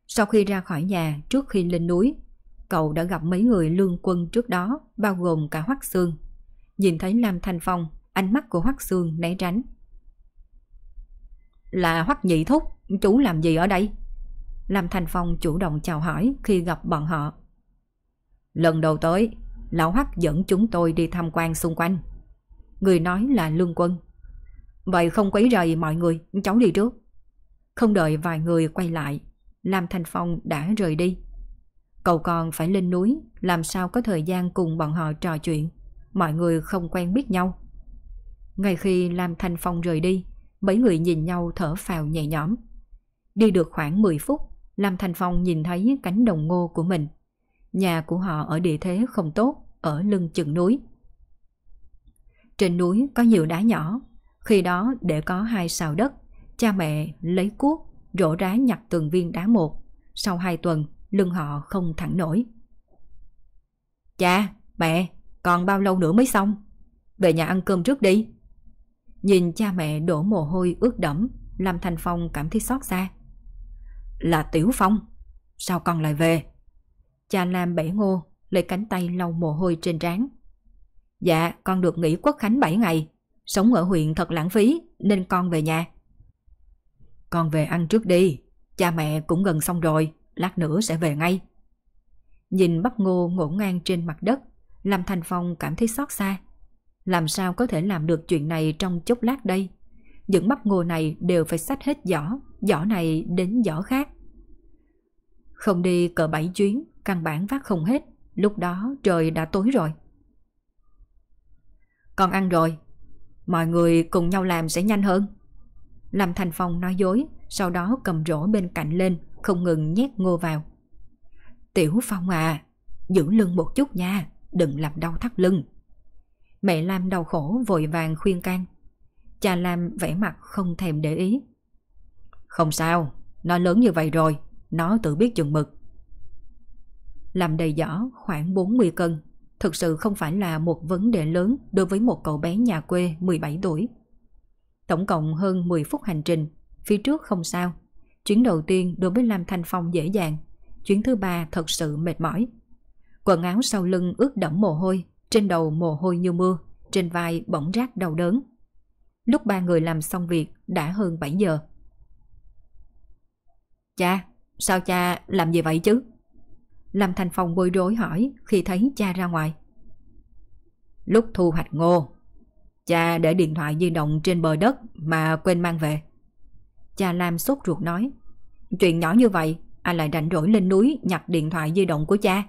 A: Sau khi ra khỏi nhà trước khi lên núi, cậu đã gặp mấy người lương quân trước đó bao gồm cả Hoắc Sương. Nhìn thấy Lam Thanh Phong, ánh mắt của Hoắc Sương né tránh. Là Hoắc Nhị Thúc, chú làm gì ở đây? Lam Thanh Phong chủ động chào hỏi khi gặp bọn họ. Lần đầu tới, Lão Hoắc dẫn chúng tôi đi tham quan xung quanh. Người nói là Lương Quân. Vậy không quấy rầy mọi người, cháu đi trước. Không đợi vài người quay lại, Lam Thanh Phong đã rời đi. Cậu còn phải lên núi, làm sao có thời gian cùng bọn họ trò chuyện. Mọi người không quen biết nhau. Ngay khi Lam Thanh Phong rời đi, mấy người nhìn nhau thở phào nhẹ nhõm. Đi được khoảng 10 phút, Lam Thanh Phong nhìn thấy cánh đồng ngô của mình. Nhà của họ ở địa thế không tốt, ở lưng chừng núi. Trên núi có nhiều đá nhỏ, khi đó để có hai xào đất, cha mẹ lấy cuốc, rổ rá nhặt từng viên đá một. Sau hai tuần, lưng họ không thẳng nổi. Cha, mẹ, còn bao lâu nữa mới xong? Về nhà ăn cơm trước đi. Nhìn cha mẹ đổ mồ hôi ướt đẫm, làm thành Phong cảm thấy xót xa. Là Tiểu Phong, sao con lại về? Cha Lam bẻ ngô, lấy cánh tay lau mồ hôi trên trán. Dạ, con được nghỉ quốc khánh 7 ngày. Sống ở huyện thật lãng phí, nên con về nhà. Con về ăn trước đi, cha mẹ cũng gần xong rồi, lát nữa sẽ về ngay. Nhìn bắp ngô ngổn ngang trên mặt đất, Lâm Thành Phong cảm thấy xót xa. Làm sao có thể làm được chuyện này trong chốc lát đây? Những bắp ngô này đều phải xách hết giỏ, giỏ này đến giỏ khác. Không đi cỡ bảy chuyến, căn bản vác không hết, lúc đó trời đã tối rồi. Con ăn rồi, mọi người cùng nhau làm sẽ nhanh hơn. Lâm Thành Phong nói dối, sau đó cầm rổ bên cạnh lên, không ngừng nhét ngô vào. Tiểu Phong à, giữ lưng một chút nha, đừng làm đau thắt lưng. Mẹ Lam đau khổ vội vàng khuyên can. Cha Lam vẻ mặt không thèm để ý. Không sao, nó lớn như vậy rồi, nó tự biết chừng mực. Làm đầy giỏ khoảng 40 cân, thực sự không phải là một vấn đề lớn đối với một cậu bé nhà quê 17 tuổi. Tổng cộng hơn 10 phút hành trình, phía trước không sao. Chuyến đầu tiên đối với Lam Thanh Phong dễ dàng, chuyến thứ ba thật sự mệt mỏi. Quần áo sau lưng ướt đẫm mồ hôi, trên đầu mồ hôi như mưa, trên vai bỗng rác đau đớn. Lúc ba người làm xong việc đã hơn 7 giờ. Cha, sao cha làm gì vậy chứ? Lâm Thành Phong bối rối hỏi khi thấy cha ra ngoài. Lúc thu hoạch ngô, cha để điện thoại di động trên bờ đất mà quên mang về. Cha Lam sốt ruột nói, chuyện nhỏ như vậy, anh lại rảnh rỗi lên núi nhặt điện thoại di động của cha.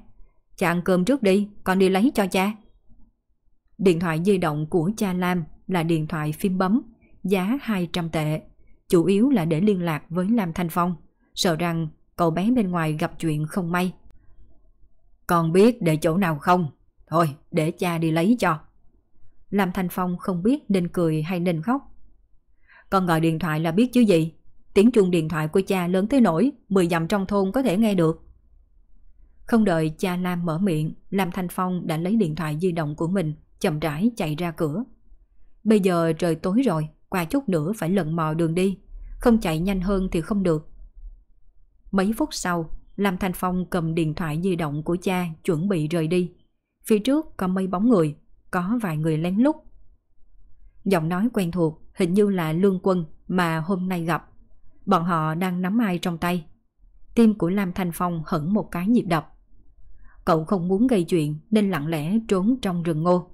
A: Cha ăn cơm trước đi, con đi lấy cho cha. Điện thoại di động của cha Lam là điện thoại phim bấm, giá 200 tệ, chủ yếu là để liên lạc với Lam Thanh Phong, sợ rằng cậu bé bên ngoài gặp chuyện không may. Con biết để chỗ nào không? Thôi, để cha đi lấy cho. Lam Thanh Phong không biết nên cười hay nên khóc. Con gọi điện thoại là biết chứ gì? Tiếng chuông điện thoại của cha lớn tới nỗi 10 dặm trong thôn có thể nghe được. Không đợi cha Lam mở miệng, Lam Thanh Phong đã lấy điện thoại di động của mình, chậm rãi chạy ra cửa. Bây giờ trời tối rồi, qua chút nữa phải lận mò đường đi, không chạy nhanh hơn thì không được. Mấy phút sau, Lam Thanh Phong cầm điện thoại di động của cha chuẩn bị rời đi. Phía trước có mấy bóng người, có vài người lén lút. Giọng nói quen thuộc, hình như là Lương Quân mà hôm nay gặp. Bọn họ đang nắm ai trong tay. Tim của Lam Thanh Phong hững một cái nhịp đập. Cậu không muốn gây chuyện nên lặng lẽ trốn trong rừng ngô.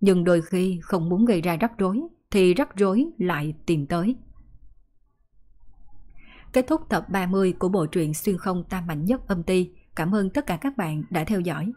A: Nhưng đôi khi không muốn gây ra rắc rối thì rắc rối lại tìm tới. Kết thúc tập 30 của bộ truyện xuyên không tam mạnh nhất âm ti. Cảm ơn tất cả các bạn đã theo dõi.